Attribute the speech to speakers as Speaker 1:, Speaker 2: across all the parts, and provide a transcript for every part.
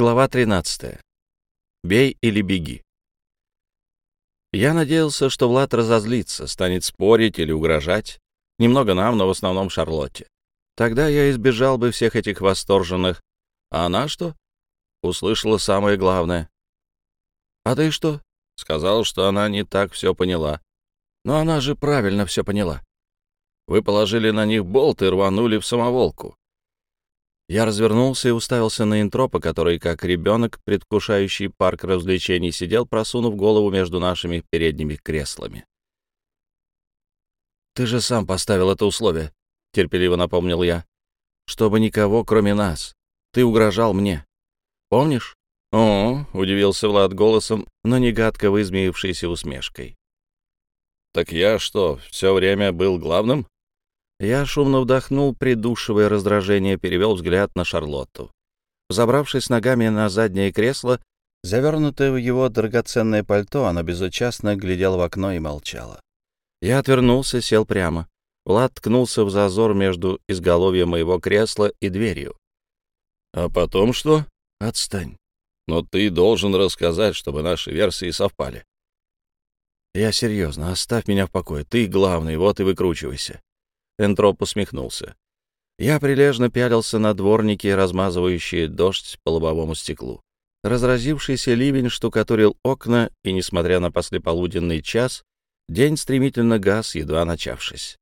Speaker 1: Глава 13. Бей или беги. Я надеялся, что Влад разозлится, станет спорить или угрожать. Немного нам, но в основном Шарлотте. Тогда я избежал бы всех этих восторженных. А она что? Услышала самое главное. «А ты что?» Сказал, что она не так все поняла. Но она же правильно все поняла. Вы положили на них болт и рванули в самоволку. Я развернулся и уставился на интропа, который, как ребенок, предвкушающий парк развлечений, сидел, просунув голову между нашими передними креслами. «Ты же сам поставил это условие», — терпеливо напомнил я. «Чтобы никого, кроме нас. Ты угрожал мне. Помнишь?» «О», — удивился Влад голосом, но негадко вызмеившейся усмешкой. «Так я что, все время был главным?» Я шумно вдохнул, придушивая раздражение, перевел взгляд на Шарлотту. Забравшись ногами на заднее кресло, завернутое в его драгоценное пальто, она безучастно глядела в окно и молчала. Я отвернулся, сел прямо. Влад ткнулся в зазор между изголовьем моего кресла и дверью. «А потом что?» «Отстань». «Но ты должен рассказать, чтобы наши версии совпали». «Я серьезно, оставь меня в покое. Ты главный, вот и выкручивайся». Энтроп усмехнулся. Я прилежно пялился на дворники, размазывающие дождь по лобовому стеклу. Разразившийся ливень штукатурил окна, и, несмотря на послеполуденный час, день стремительно гас, едва начавшись.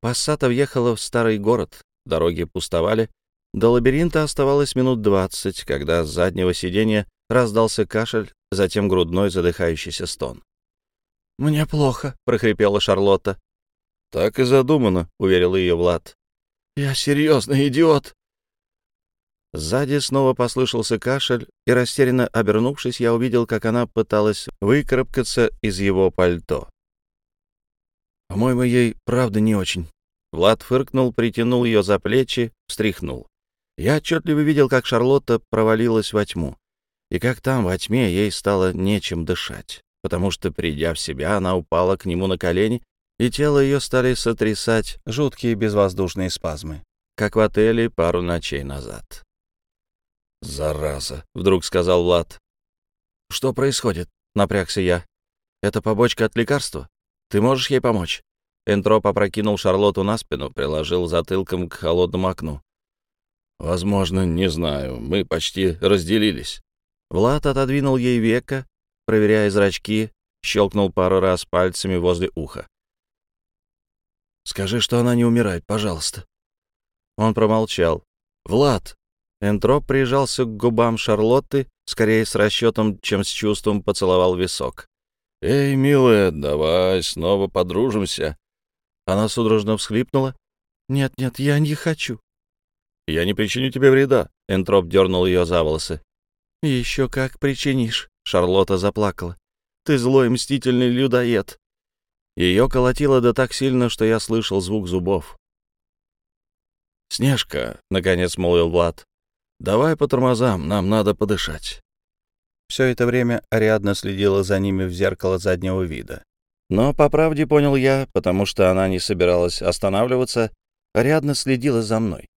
Speaker 1: Пассата въехала в старый город, дороги пустовали. До лабиринта оставалось минут двадцать, когда с заднего сиденья раздался кашель, затем грудной задыхающийся стон. «Мне плохо», — прохрипела Шарлотта. «Так и задумано», — уверил ее Влад. «Я серьезно, идиот!» Сзади снова послышался кашель, и, растерянно обернувшись, я увидел, как она пыталась выкарабкаться из его пальто. «По-моему, ей правда не очень». Влад фыркнул, притянул ее за плечи, встряхнул. Я отчетливо видел, как Шарлотта провалилась во тьму, и как там, во тьме, ей стало нечем дышать, потому что, придя в себя, она упала к нему на колени и тело ее стали сотрясать жуткие безвоздушные спазмы, как в отеле пару ночей назад. «Зараза!» — вдруг сказал Влад. «Что происходит?» — напрягся я. «Это побочка от лекарства? Ты можешь ей помочь?» Энтроп опрокинул Шарлотту на спину, приложил затылком к холодному окну. «Возможно, не знаю. Мы почти разделились». Влад отодвинул ей века, проверяя зрачки, щелкнул пару раз пальцами возле уха. Скажи, что она не умирает, пожалуйста». Он промолчал. «Влад!» Энтроп прижался к губам Шарлотты, скорее с расчетом, чем с чувством поцеловал висок. «Эй, милая, давай снова подружимся». Она судорожно всхлипнула. «Нет-нет, я не хочу». «Я не причиню тебе вреда», — Энтроп дернул ее за волосы. «Еще как причинишь», — Шарлотта заплакала. «Ты злой мстительный людоед. Ее колотило да так сильно, что я слышал звук зубов. «Снежка», — наконец молвил Влад, — «давай по тормозам, нам надо подышать». Все это время Ариадна следила за ними в зеркало заднего вида. Но, по правде понял я, потому что она не собиралась останавливаться, Ариадна следила за мной.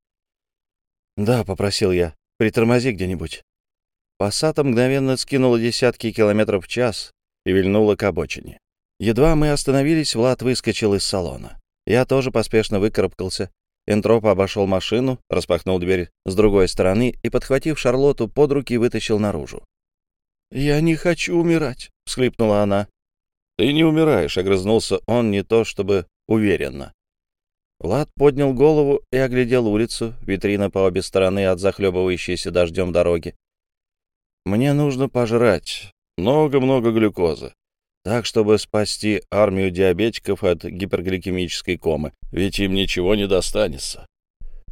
Speaker 1: «Да», — попросил я, — «притормози где-нибудь». Пассата мгновенно скинула десятки километров в час и вильнула к обочине. Едва мы остановились, Влад выскочил из салона. Я тоже поспешно выкарабкался. Энтроп обошел машину, распахнул дверь с другой стороны и, подхватив Шарлотту под руки, вытащил наружу. «Я не хочу умирать», — всхлипнула она. «Ты не умираешь», — огрызнулся он не то чтобы уверенно. Влад поднял голову и оглядел улицу, витрина по обе стороны от захлебывающейся дождем дороги. «Мне нужно пожрать. Много-много глюкозы так, чтобы спасти армию диабетиков от гипергликемической комы, ведь им ничего не достанется.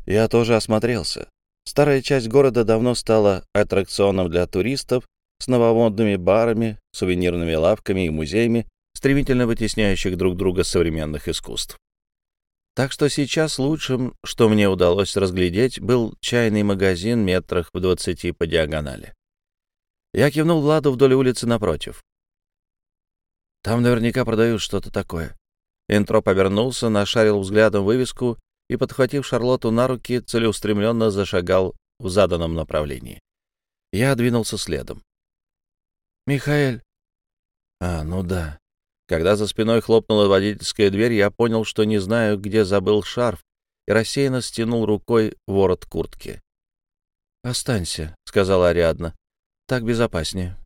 Speaker 1: Я тоже осмотрелся. Старая часть города давно стала аттракционом для туристов с новомодными барами, сувенирными лавками и музеями, стремительно вытесняющих друг друга современных искусств. Так что сейчас лучшим, что мне удалось разглядеть, был чайный магазин метрах в двадцати по диагонали. Я кивнул Владу вдоль улицы напротив. Там наверняка продают что-то такое. Энтроп повернулся, нашарил взглядом вывеску и, подхватив Шарлотту на руки, целеустремленно зашагал в заданном направлении. Я двинулся следом.
Speaker 2: «Михаэль!»
Speaker 1: А, ну да. Когда за спиной хлопнула водительская дверь, я понял, что не знаю, где забыл шарф, и рассеянно стянул рукой ворот куртки.
Speaker 2: «Останься», — сказала Ариадна. «Так безопаснее».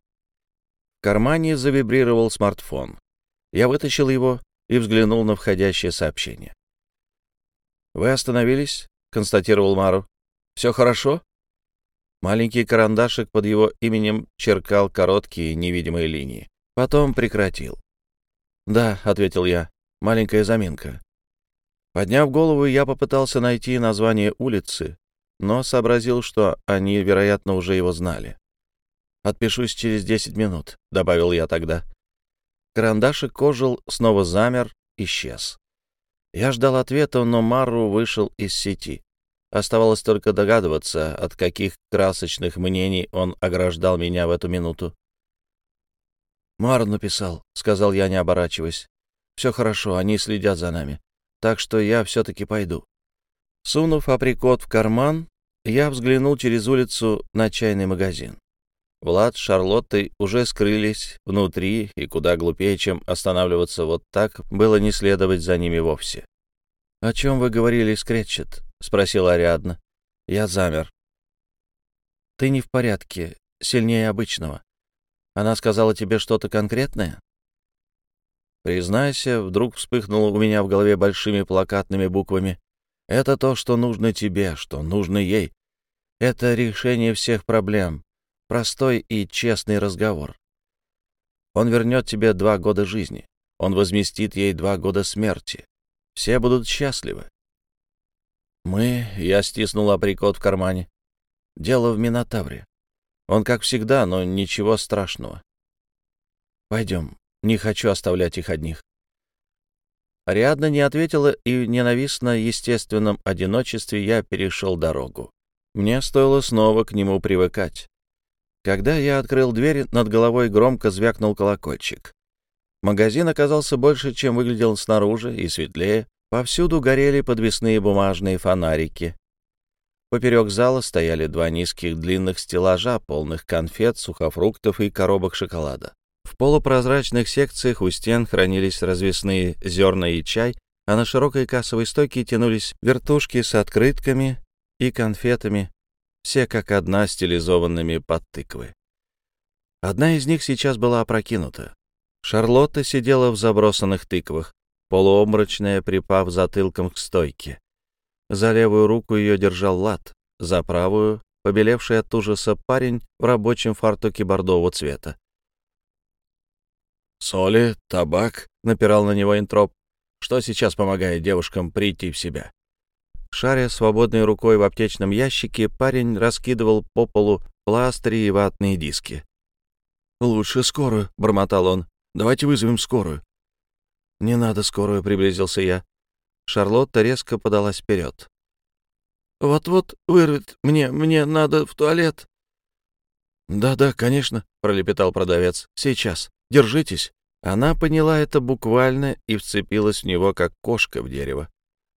Speaker 1: Кармане завибрировал смартфон. Я вытащил его и взглянул на входящее сообщение. «Вы остановились?» — констатировал Мару. «Все хорошо?» Маленький карандашик под его именем черкал короткие невидимые линии. Потом прекратил. «Да», — ответил я, — «маленькая заминка». Подняв голову, я попытался найти название улицы, но сообразил, что они, вероятно, уже его знали. «Отпишусь через десять минут», — добавил я тогда. Карандашик ожил, снова замер, исчез. Я ждал ответа, но Мару вышел из сети. Оставалось только догадываться, от каких красочных мнений он ограждал меня в эту минуту. «Мару написал», — сказал я, не оборачиваясь. «Все хорошо, они следят за нами. Так что я все-таки пойду». Сунув априкот в карман, я взглянул через улицу на чайный магазин. Влад с Шарлоттой уже скрылись внутри, и куда глупее, чем останавливаться вот так, было не следовать за ними вовсе. «О чем вы говорили, Скретчет?» — спросила Ариадна. Я замер. «Ты не в порядке, сильнее обычного. Она сказала тебе что-то конкретное?» Признайся, вдруг вспыхнуло у меня в голове большими плакатными буквами. «Это то, что нужно тебе, что нужно ей. Это решение всех проблем, простой и честный разговор. Он вернет тебе два года жизни. Он возместит ей два года смерти. Все будут счастливы. Мы, я стиснул априкот в кармане. Дело в Минотавре. Он как всегда, но ничего страшного. Пойдем, не хочу оставлять их одних. Ариадна не ответила, и ненавистно естественном одиночестве я перешел дорогу. Мне стоило снова к нему привыкать. Когда я открыл дверь, над головой громко звякнул колокольчик. Магазин оказался больше, чем выглядел снаружи, и светлее. Повсюду горели подвесные бумажные фонарики. Поперек зала стояли два низких длинных стеллажа, полных конфет, сухофруктов и коробок шоколада. В полупрозрачных секциях у стен хранились развесные зерна и чай, а на широкой кассовой стойке тянулись вертушки с открытками и конфетами, все как одна стилизованными под тыквы. Одна из них сейчас была опрокинута. Шарлотта сидела в забросанных тыквах, полуобморочная, припав затылком к стойке. За левую руку ее держал лад, за правую — побелевший от ужаса парень в рабочем фартуке бордового цвета. «Соли, табак», — напирал на него интроп. «Что сейчас помогает девушкам прийти в себя?» Шаря свободной рукой в аптечном ящике, парень раскидывал по полу пластыри и ватные диски. «Лучше скорую», — бормотал он. «Давайте вызовем скорую». «Не надо скорую», — приблизился я. Шарлотта резко подалась вперед. «Вот-вот вырвет. Мне, мне надо в туалет». «Да-да, конечно», — пролепетал продавец. «Сейчас. Держитесь». Она поняла это буквально и вцепилась в него, как кошка в дерево.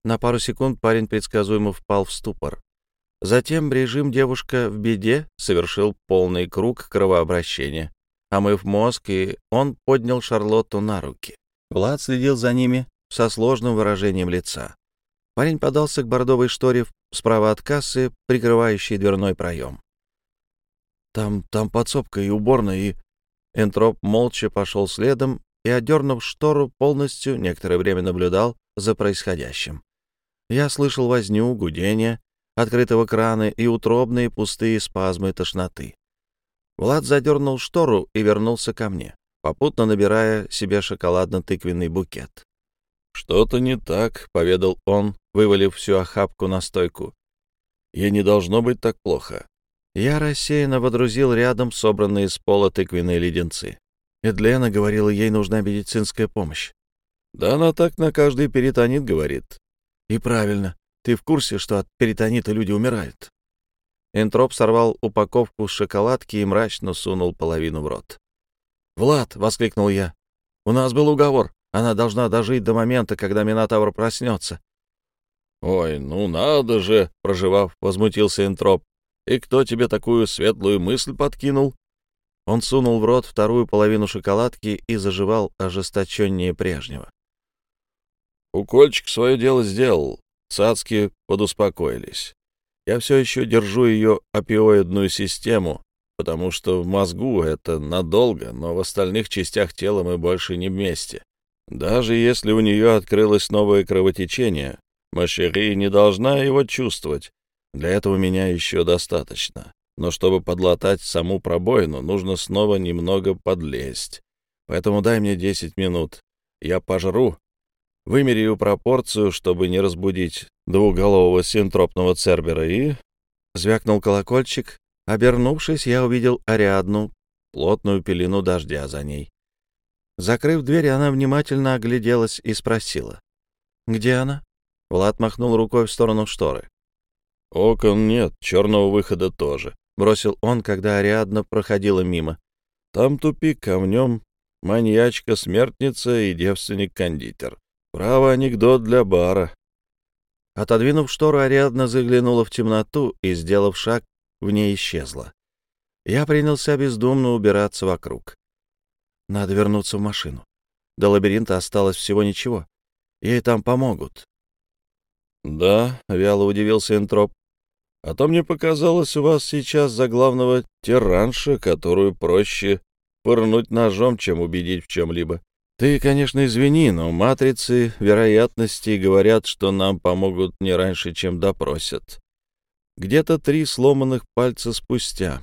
Speaker 1: На пару секунд парень предсказуемо впал в ступор. Затем режим «девушка в беде» совершил полный круг кровообращения. Омыв мозг, и он поднял Шарлотту на руки. Влад следил за ними со сложным выражением лица. Парень подался к бордовой шторе справа от кассы, прикрывающей дверной проем. «Там, там подсобка и уборная, и...» Энтроп молча пошел следом и, одернув штору, полностью некоторое время наблюдал за происходящим. Я слышал возню, гудение открытого крана и утробные пустые спазмы тошноты. Влад задернул штору и вернулся ко мне, попутно набирая себе шоколадно-тыквенный букет. «Что-то не так», — поведал он, вывалив всю охапку на стойку. «Ей не должно быть так плохо». Я рассеянно водрузил рядом собранные с пола тыквенные леденцы. Эдлена говорила, ей нужна медицинская помощь. «Да она так на каждый перитонит говорит. И правильно. Ты в курсе, что от перитонита люди умирают? Энтроп сорвал упаковку с шоколадки и мрачно сунул половину в рот. «Влад!» — воскликнул я. «У нас был уговор. Она должна дожить до момента, когда Минотавр проснется». «Ой, ну надо же!» — проживав, возмутился Энтроп. И кто тебе такую светлую мысль подкинул?»
Speaker 2: Он сунул в рот вторую половину шоколадки и заживал ожесточеннее прежнего.
Speaker 1: Укольчик свое дело сделал. Цацки подуспокоились. Я все еще держу ее опиоидную систему, потому что в мозгу это надолго, но в остальных частях тела мы больше не вместе. Даже если у нее открылось новое кровотечение, Машери не должна его чувствовать. Для этого меня еще достаточно. Но чтобы подлатать саму пробоину, нужно снова немного подлезть. Поэтому дай мне 10 минут. Я пожру, вымеряю пропорцию, чтобы не разбудить двуголового синтропного цербера, и... Звякнул колокольчик. Обернувшись, я увидел Ариадну, плотную пелену дождя за ней. Закрыв дверь, она внимательно огляделась и спросила. «Где она?» Влад махнул рукой в сторону шторы. «Окон нет, черного выхода тоже», —
Speaker 2: бросил он, когда Ариадна проходила мимо.
Speaker 1: «Там тупик, а в нем маньячка-смертница и девственник-кондитер. Право анекдот для бара».
Speaker 2: Отодвинув штору, Ариадна заглянула в темноту и, сделав шаг, в ней исчезла. Я принялся бездумно убираться вокруг. Надо вернуться в машину. До лабиринта осталось всего ничего. Ей там помогут.
Speaker 1: «Да», — вяло удивился Энтроп. «А то мне показалось у вас сейчас за главного тиранша, которую проще пырнуть ножом, чем убедить в чем-либо. Ты, конечно, извини, но матрицы вероятностей говорят, что нам помогут не раньше, чем допросят. Где-то три сломанных пальца спустя.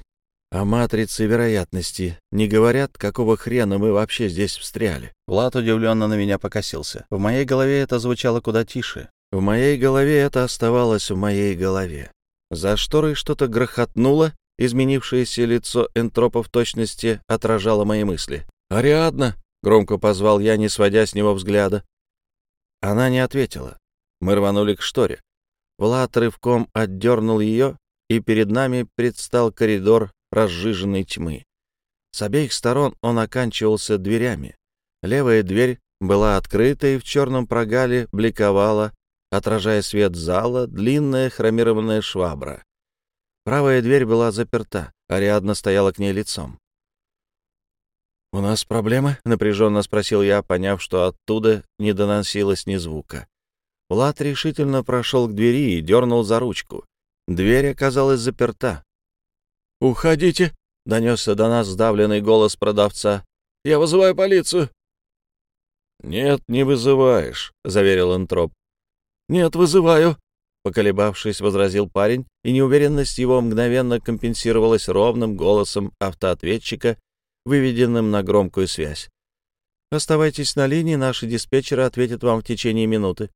Speaker 2: А матрицы вероятности не говорят, какого хрена мы вообще здесь встряли. Влад удивленно на меня покосился. В моей голове это звучало куда тише. В моей голове это оставалось в моей голове. За шторой что-то грохотнуло, изменившееся лицо энтропа в точности отражало мои мысли. «Ариадна!» — громко позвал я, не сводя с него взгляда. Она не ответила. Мы рванули к шторе. Влад рывком отдернул ее, и перед нами предстал коридор разжиженной тьмы. С обеих сторон он оканчивался дверями. Левая дверь была открыта, и в черном прогале бликовала, отражая свет зала, длинная хромированная швабра. Правая дверь была заперта, Ариадна стояла к ней лицом. «У нас проблемы?» — напряженно спросил я, поняв, что оттуда не доносилось ни звука. Влад решительно прошел к двери и дернул за ручку. Дверь оказалась заперта.
Speaker 1: «Уходите!» — донесся до нас сдавленный голос продавца. «Я вызываю полицию!» «Нет, не вызываешь», — заверил Энтроп.
Speaker 2: «Нет, вызываю», — поколебавшись, возразил парень, и неуверенность его мгновенно компенсировалась ровным голосом автоответчика, выведенным на громкую связь. «Оставайтесь на линии, наши диспетчеры ответят вам в течение минуты».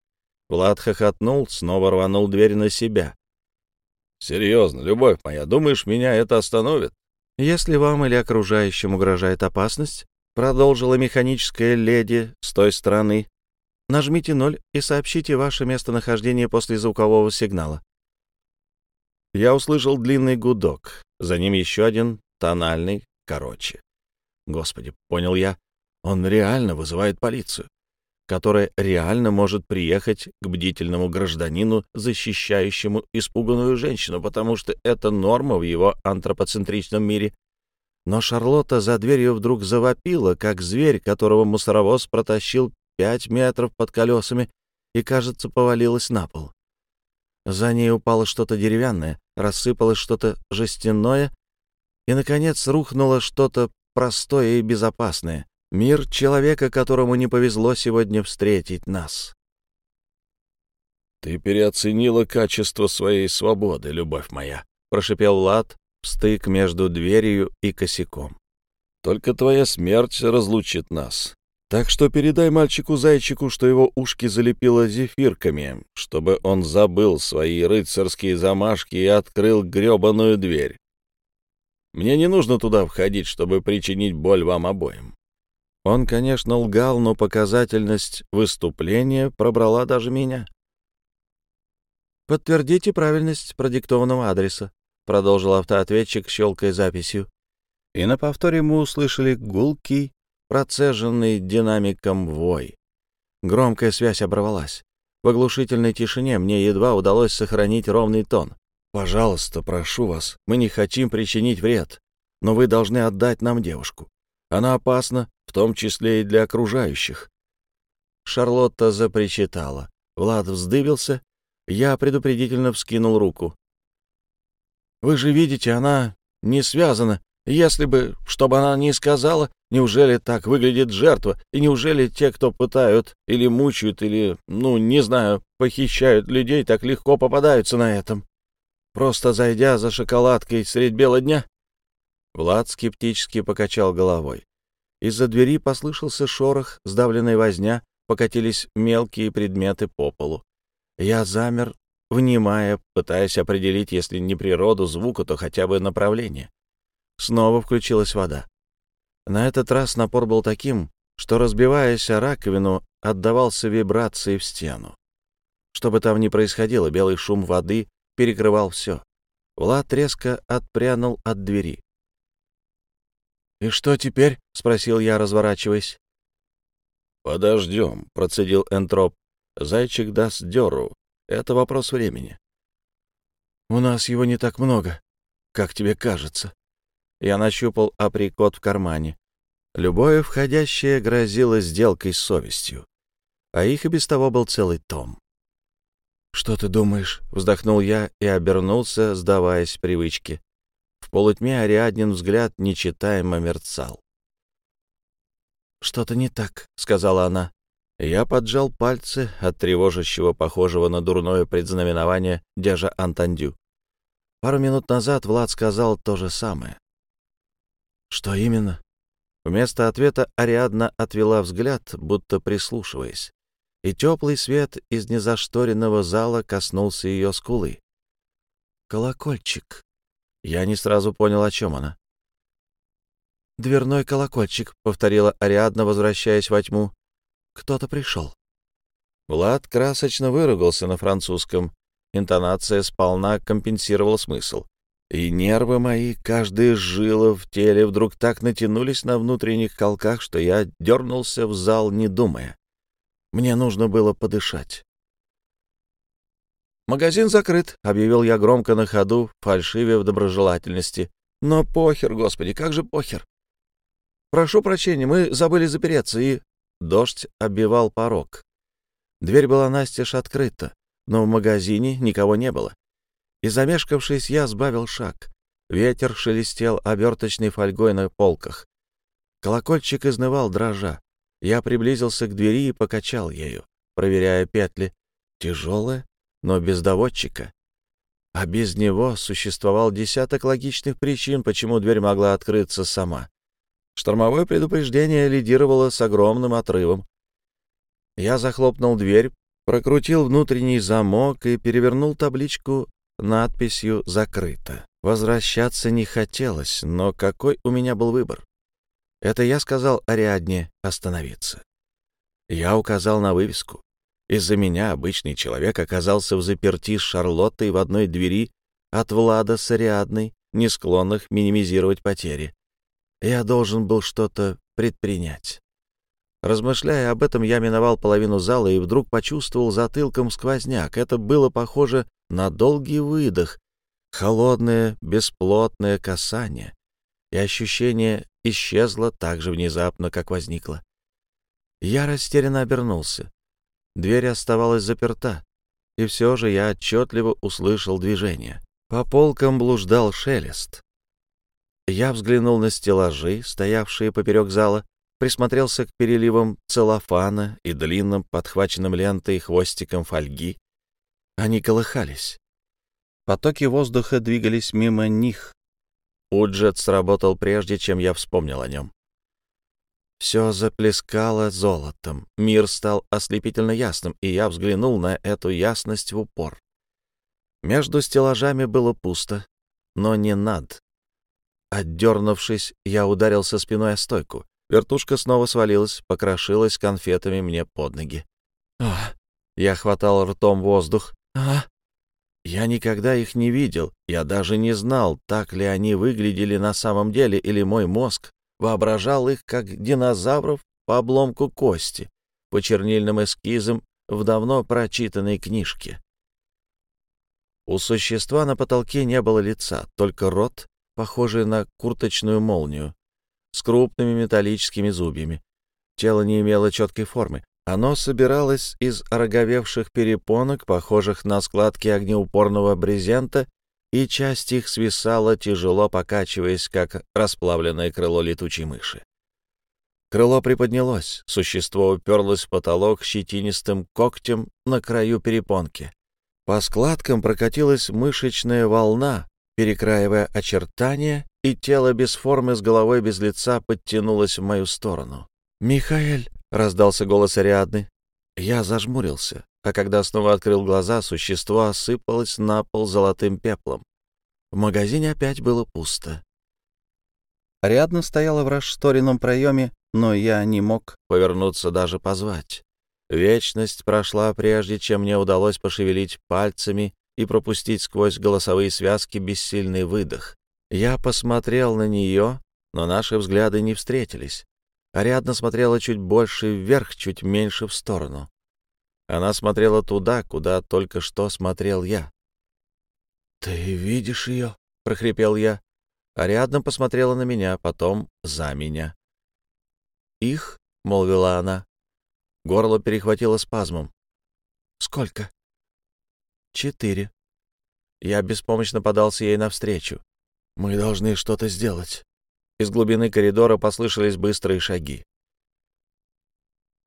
Speaker 2: Влад хохотнул, снова рванул дверь на себя.
Speaker 1: Серьезно, любовь моя, думаешь, меня это остановит?
Speaker 2: Если вам или окружающим угрожает опасность, продолжила механическая леди с той стороны, нажмите ноль и сообщите ваше местонахождение после звукового сигнала. Я услышал длинный гудок, за ним еще один тональный, короче. Господи, понял я, он реально вызывает полицию которая реально может приехать к бдительному гражданину, защищающему испуганную женщину, потому что это норма в его антропоцентричном мире. Но Шарлотта за дверью вдруг завопила, как зверь, которого мусоровоз протащил пять метров под колесами и, кажется, повалилась на пол. За ней упало что-то деревянное, рассыпалось что-то жестяное, и, наконец, рухнуло что-то простое и безопасное. Мир человека, которому не повезло сегодня встретить нас.
Speaker 1: «Ты переоценила качество своей свободы, любовь моя», — прошипел Лад, стык между дверью и косяком. «Только твоя смерть разлучит нас. Так что передай мальчику-зайчику, что его ушки залепило зефирками, чтобы он забыл свои рыцарские замашки и открыл грёбаную дверь. Мне не нужно туда входить, чтобы причинить боль вам обоим. Он, конечно, лгал, но показательность выступления пробрала даже меня.
Speaker 2: «Подтвердите правильность продиктованного адреса», — продолжил автоответчик, щелкая записью. И на повторе мы услышали гулкий, процеженный динамиком вой. Громкая связь оборвалась. В оглушительной тишине мне едва удалось сохранить ровный тон. Пожалуйста, прошу вас, мы не хотим причинить вред, но вы должны отдать нам девушку. Она опасна, в том числе и для окружающих». Шарлотта запричитала. Влад вздыбился. Я предупредительно вскинул руку. «Вы же видите, она не связана. Если бы, чтобы она не сказала, неужели так выглядит жертва, и неужели те, кто пытают или мучают, или, ну, не знаю, похищают людей, так легко попадаются на этом? Просто зайдя за шоколадкой средь бела дня?» Влад скептически покачал головой. Из-за двери послышался шорох, сдавленная возня, покатились мелкие предметы по полу. Я замер, внимая, пытаясь определить, если не природу звука, то хотя бы направление. Снова включилась вода. На этот раз напор был таким, что, разбиваясь о раковину, отдавался вибрации в стену. Что бы там ни происходило, белый шум воды перекрывал все. Влад резко отпрянул от двери. «И что теперь?» — спросил я, разворачиваясь.
Speaker 1: «Подождем», — процедил Энтроп. «Зайчик даст дёру. Это вопрос времени».
Speaker 2: «У нас его не так много, как тебе кажется». Я нащупал априкот в кармане. Любое входящее грозило сделкой с совестью. А их и без того был целый том. «Что ты думаешь?» — вздохнул я и обернулся, сдаваясь привычке. В полутьме Ариаднин взгляд нечитаемо мерцал. «Что-то не так», — сказала она. Я поджал пальцы от тревожащего, похожего на дурное предзнаменование дяжа Антандю. Пару минут назад Влад сказал то же самое. «Что именно?» Вместо ответа Ариадна отвела взгляд, будто прислушиваясь, и теплый свет из незашторенного зала коснулся ее скулы. «Колокольчик». Я не сразу понял, о чем она. «Дверной колокольчик», — повторила Ариадна, возвращаясь во тьму. «Кто-то пришел». Влад красочно выругался на французском. Интонация сполна компенсировала смысл. И нервы мои, каждая жила в теле, вдруг так натянулись на внутренних колках, что я дернулся в зал, не думая. Мне нужно было подышать. «Магазин закрыт», — объявил я громко на ходу, фальшиве в доброжелательности. «Но похер, господи, как же похер!» «Прошу прощения, мы забыли запереться, и...» Дождь оббивал порог. Дверь была настежь открыта, но в магазине никого не было. И, замешкавшись, я сбавил шаг. Ветер шелестел оберточной фольгой на полках. Колокольчик изнывал дрожа. Я приблизился к двери и покачал ею, проверяя петли. Тяжелая, но без доводчика. А без него существовал десяток логичных причин, почему дверь могла открыться сама. Штормовое предупреждение лидировало с огромным отрывом. Я захлопнул дверь, прокрутил внутренний замок и перевернул табличку надписью «Закрыто». Возвращаться не хотелось, но какой у меня был выбор? Это я сказал Ариадне остановиться. Я указал на вывеску. Из-за меня обычный человек оказался в заперти с Шарлоттой в одной двери от Влада с Ариадной, не склонных минимизировать потери. Я должен был что-то предпринять. Размышляя об этом, я миновал половину зала и вдруг почувствовал затылком сквозняк. Это было похоже на долгий выдох, холодное, бесплотное касание. И ощущение исчезло так же внезапно, как возникло. Я растерянно обернулся. Дверь оставалась заперта, и все же я отчетливо услышал движение. По полкам блуждал шелест. Я взглянул на стеллажи, стоявшие поперек зала, присмотрелся к переливам целлофана и длинным, подхваченным лентой хвостиком фольги. Они колыхались. Потоки воздуха двигались мимо них. Уджет сработал прежде, чем я вспомнил о нем. Все заплескало золотом, мир стал ослепительно ясным, и я взглянул на эту ясность в упор. Между стеллажами было пусто, но не над. Отдернувшись, я ударился спиной о стойку. Вертушка снова свалилась, покрошилась конфетами мне под ноги. Я хватал ртом воздух. А! Я никогда их не видел, я даже не знал, так ли они выглядели на самом деле, или мой мозг воображал их как динозавров по обломку кости, по чернильным эскизам в давно прочитанной книжке. У существа на потолке не было лица, только рот, похожий на курточную молнию, с крупными металлическими зубьями. Тело не имело четкой формы. Оно собиралось из ороговевших перепонок, похожих на складки огнеупорного брезента, и часть их свисала, тяжело покачиваясь, как расплавленное крыло летучей мыши. Крыло приподнялось, существо уперлось в потолок щетинистым когтем на краю перепонки. По складкам прокатилась мышечная волна, перекраивая очертания, и тело без формы с головой без лица подтянулось в мою сторону. «Михаэль!» — раздался голос Ариадны. Я зажмурился, а когда снова открыл глаза, существо осыпалось на пол золотым пеплом. В магазине опять было пусто. Ариадна стояла в расшторенном проеме, но я не мог повернуться даже позвать. Вечность прошла, прежде чем мне удалось пошевелить пальцами и пропустить сквозь голосовые связки бессильный выдох. Я посмотрел на нее, но наши взгляды не встретились. Ариадна смотрела чуть больше вверх, чуть меньше в сторону. Она смотрела туда, куда только что смотрел я. «Ты видишь ее?» — прохрипел я. Ариадна посмотрела на меня, потом за меня. «Их?» — молвила она. Горло перехватило спазмом. «Сколько?» «Четыре». Я беспомощно подался ей навстречу. «Мы должны что-то сделать». Из глубины коридора послышались быстрые шаги.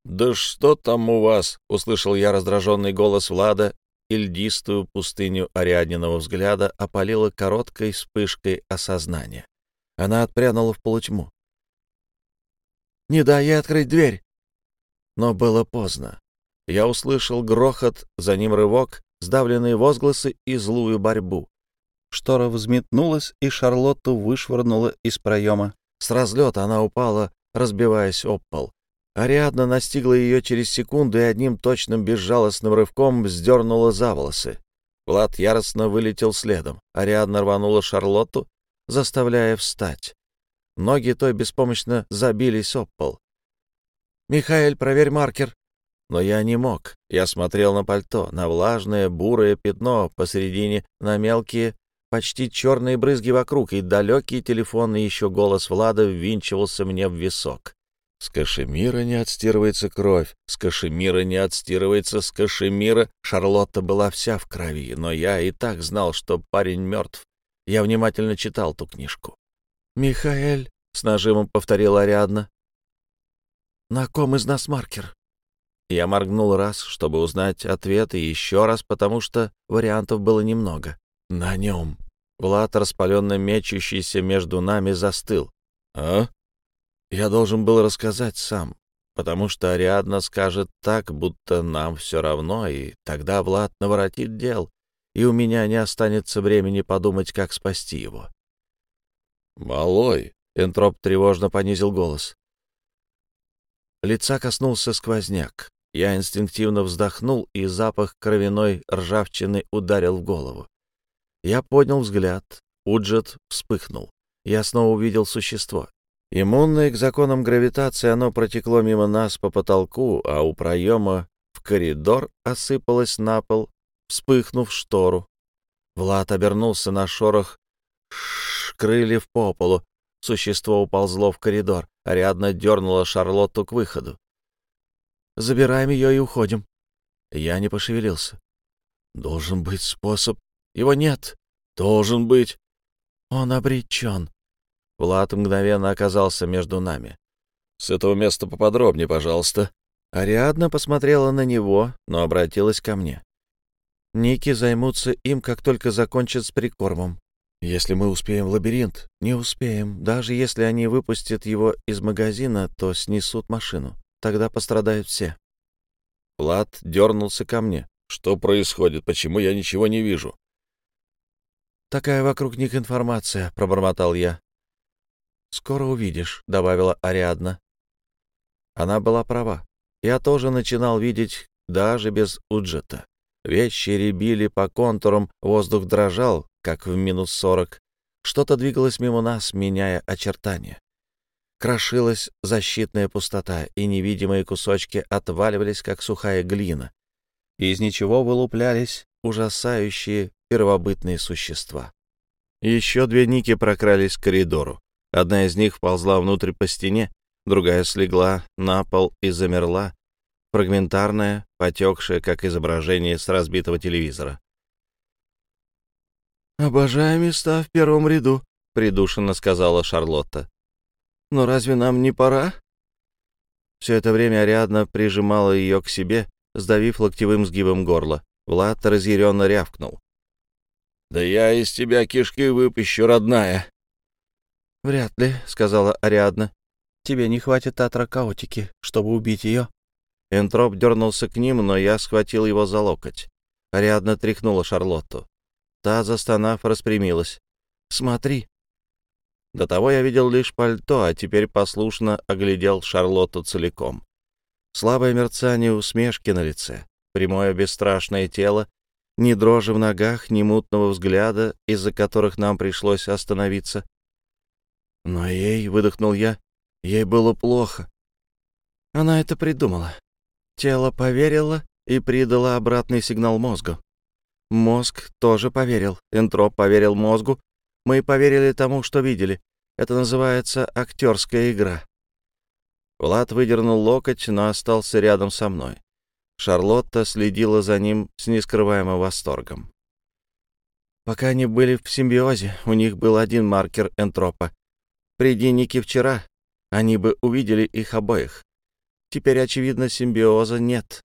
Speaker 1: «Да что там у вас?» — услышал я раздраженный голос Влада, и льдистую пустыню Ариадниного взгляда опалила короткой вспышкой осознания. Она отпрянула в полутьму. «Не дай ей открыть дверь!» Но было поздно. Я услышал грохот, за ним рывок, сдавленные возгласы и злую борьбу. Штора взметнулась, и Шарлотту вышвырнула из проема. С разлета она упала, разбиваясь об пол. Ариадна настигла ее через секунду и одним точным безжалостным рывком вздернула за волосы. Влад яростно вылетел следом. Ариадна рванула Шарлотту, заставляя встать. Ноги той беспомощно забились об пол. «Михаэль, проверь маркер!» Но я не мог. Я смотрел на пальто, на влажное бурое пятно посередине, на мелкие, почти черные брызги вокруг, и далекий телефонный еще голос Влада ввинчивался мне в висок. С кашемира не отстирывается кровь, с кашемира не отстирывается, с кашемира Шарлотта была вся в крови, но я и так знал, что парень мертв. Я внимательно читал ту книжку. «Михаэль», — с нажимом повторила Ариадна, на ком из нас маркер? Я моргнул раз, чтобы узнать ответ, и еще раз, потому что вариантов было немного. На нем. Влад, распаленно мечущийся между нами, застыл. «А?» Я должен был рассказать сам, потому что Ариадна скажет так, будто нам все равно, и тогда Влад наворотит дел, и у меня не останется времени подумать, как спасти его. «Малой!» — Энтроп тревожно понизил голос.
Speaker 2: Лица коснулся сквозняк. Я инстинктивно вздохнул, и запах кровяной ржавчины ударил в голову. Я поднял взгляд. Уджет вспыхнул. Я снова увидел существо. Иммунное к законам гравитации, оно протекло мимо нас по потолку, а у проема в коридор осыпалось на пол, вспыхнув штору. Влад обернулся на шорох Ш крыльев по полу. Существо уползло в коридор. Ариадна дернула Шарлотту к выходу. «Забираем ее и уходим». Я не пошевелился. «Должен быть способ. Его нет. Должен быть. Он обречен». Влад мгновенно оказался между нами.
Speaker 1: «С этого места поподробнее, пожалуйста».
Speaker 2: Ариадна посмотрела на него, но обратилась ко мне. «Ники займутся им, как только закончат с прикормом. Если мы успеем в лабиринт, не успеем. Даже если они выпустят его из магазина, то снесут машину. Тогда пострадают все.
Speaker 1: Влад дернулся ко мне. Что происходит? Почему я ничего не вижу?
Speaker 2: Такая вокруг них информация, пробормотал я. Скоро увидишь, добавила Ариадна. Она была права. Я тоже начинал видеть даже без уджета. Вещи ребили по контурам, воздух дрожал, как в минус сорок. Что-то двигалось мимо нас, меняя очертания. Крошилась защитная пустота, и невидимые кусочки отваливались, как сухая глина. Из ничего вылуплялись ужасающие первобытные существа. Еще две Ники прокрались к коридору. Одна из них вползла внутрь по стене, другая слегла на пол и замерла, фрагментарная, потекшая, как изображение с разбитого телевизора. «Обожаю места в первом ряду», — придушенно сказала Шарлотта. «Но разве нам не пора?» Все это время Ариадна прижимала ее к себе, сдавив локтевым сгибом горла. Влад разъяренно рявкнул. «Да я из тебя кишки выпущу, родная!» «Вряд ли», — сказала Ариадна. «Тебе не хватит атракаутики, чтобы убить ее». Энтроп дернулся к ним, но я схватил его за локоть. Ариадна тряхнула Шарлотту. Та, застонав, распрямилась. «Смотри!» До того я видел лишь пальто, а теперь послушно оглядел Шарлотту целиком. Слабое мерцание усмешки на лице, прямое бесстрашное тело, ни дрожи в ногах, ни мутного взгляда, из-за которых нам пришлось остановиться. Но ей, — выдохнул я, — ей было плохо. Она это придумала. Тело поверило и придало обратный сигнал мозгу. Мозг тоже поверил, энтроп поверил мозгу, мы поверили тому, что видели. Это называется актерская игра. Влад выдернул локоть, но остался рядом со мной. Шарлотта следила за ним с нескрываемым восторгом. Пока они были в симбиозе, у них был один маркер энтропа. Приди Ники вчера, они бы увидели их обоих. Теперь, очевидно, симбиоза нет.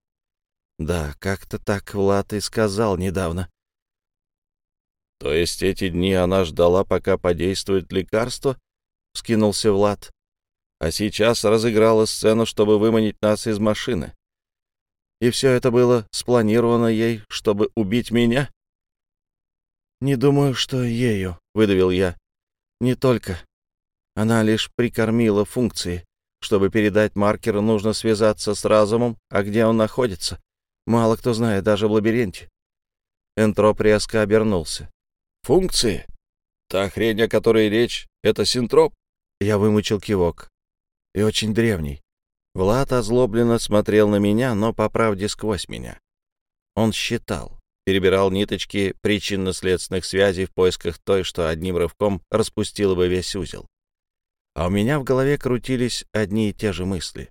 Speaker 2: Да, как-то так Влад и сказал недавно.
Speaker 1: То есть эти дни она ждала, пока подействует лекарство? Скинулся Влад. А сейчас разыграла сцену, чтобы выманить нас из машины. И все это было спланировано ей, чтобы убить меня?
Speaker 2: Не думаю, что ею, выдавил я. Не только. Она лишь прикормила функции. Чтобы передать маркеру, нужно связаться с разумом, а где он находится? Мало кто знает, даже в лабиринте. Энтроп резко обернулся.
Speaker 1: Функции? Та хрень, о которой речь, это синтроп?
Speaker 2: Я вымучил кивок. И очень древний. Влад озлобленно смотрел на меня, но по правде сквозь меня. Он считал, перебирал ниточки причинно-следственных связей в поисках той, что одним рывком распустила бы весь узел. А у меня в голове крутились одни и те же мысли.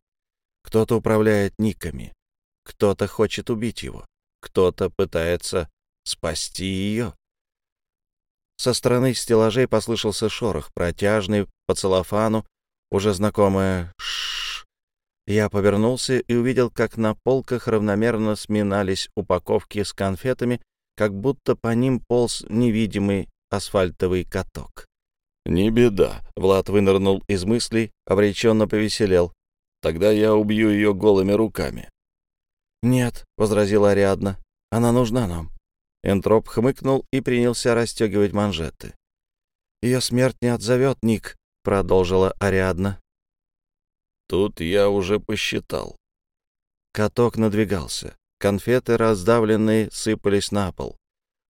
Speaker 2: Кто-то управляет никами, кто-то хочет убить его, кто-то пытается спасти ее. Со стороны стеллажей послышался шорох, протяжный по целлофану, уже знакомое «шшш». Я повернулся и увидел, как на полках равномерно сминались упаковки с конфетами, как будто по ним полз невидимый асфальтовый каток.
Speaker 1: «Не беда», — Влад вынырнул из мыслей, обреченно повеселел. «Тогда я убью ее голыми руками».
Speaker 2: «Нет», — возразила Ариадна, — «она нужна нам». Энтроп хмыкнул и принялся расстегивать манжеты. «Ее смерть не отзовет, Ник», — продолжила Ариадна.
Speaker 1: «Тут я уже посчитал».
Speaker 2: Каток надвигался. Конфеты, раздавленные, сыпались на пол.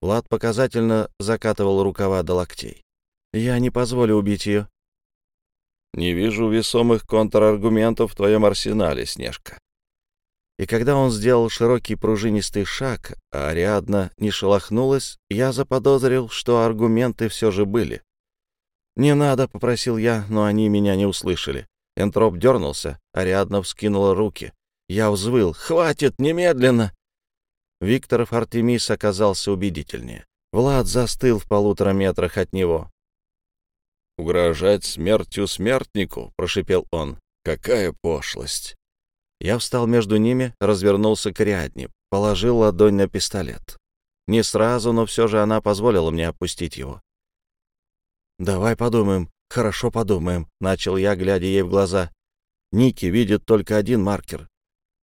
Speaker 2: Влад показательно закатывал рукава до локтей. «Я не позволю убить ее».
Speaker 1: «Не вижу весомых контраргументов в твоем арсенале, Снежка»,
Speaker 2: и когда он сделал широкий пружинистый шаг, а Ариадна не шелохнулась, я заподозрил, что аргументы все же были. «Не надо», — попросил я, но они меня не услышали. Энтроп дернулся, Ариадна вскинула руки. Я взвыл. «Хватит! Немедленно!» Викторов Артемис оказался убедительнее. Влад застыл в полутора метрах от него.
Speaker 1: «Угрожать смертью смертнику?» — прошипел он. «Какая пошлость!»
Speaker 2: Я встал между ними, развернулся к Ариадне, положил ладонь на пистолет. Не сразу, но все же она позволила мне опустить его. «Давай подумаем, хорошо подумаем», — начал я, глядя ей в глаза. Ники видит только один маркер,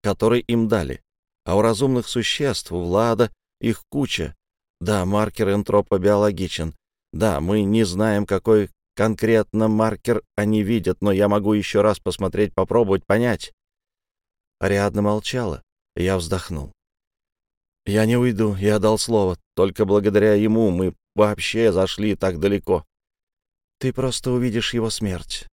Speaker 2: который им дали. А у разумных существ, у Влада, их куча. Да, маркер энтропа биологичен. Да, мы не знаем, какой конкретно маркер они видят, но я могу еще раз посмотреть, попробовать понять. Ариадна молчала, я вздохнул. «Я не уйду, я дал слово. Только благодаря ему мы вообще зашли так далеко. Ты просто увидишь его смерть».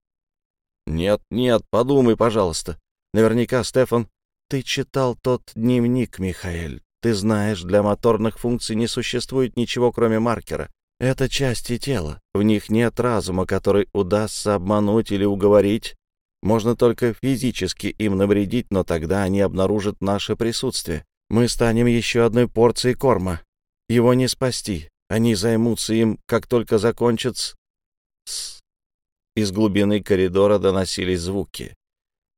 Speaker 2: «Нет, нет, подумай, пожалуйста. Наверняка, Стефан, ты читал тот дневник, Михаэль. Ты знаешь, для моторных функций не существует ничего, кроме маркера. Это части тела. В них нет разума, который удастся обмануть или уговорить. Можно только физически им навредить, но тогда они обнаружат наше присутствие. Мы станем еще одной порцией корма. Его не спасти. Они займутся им, как только закончат. Из глубины коридора доносились звуки.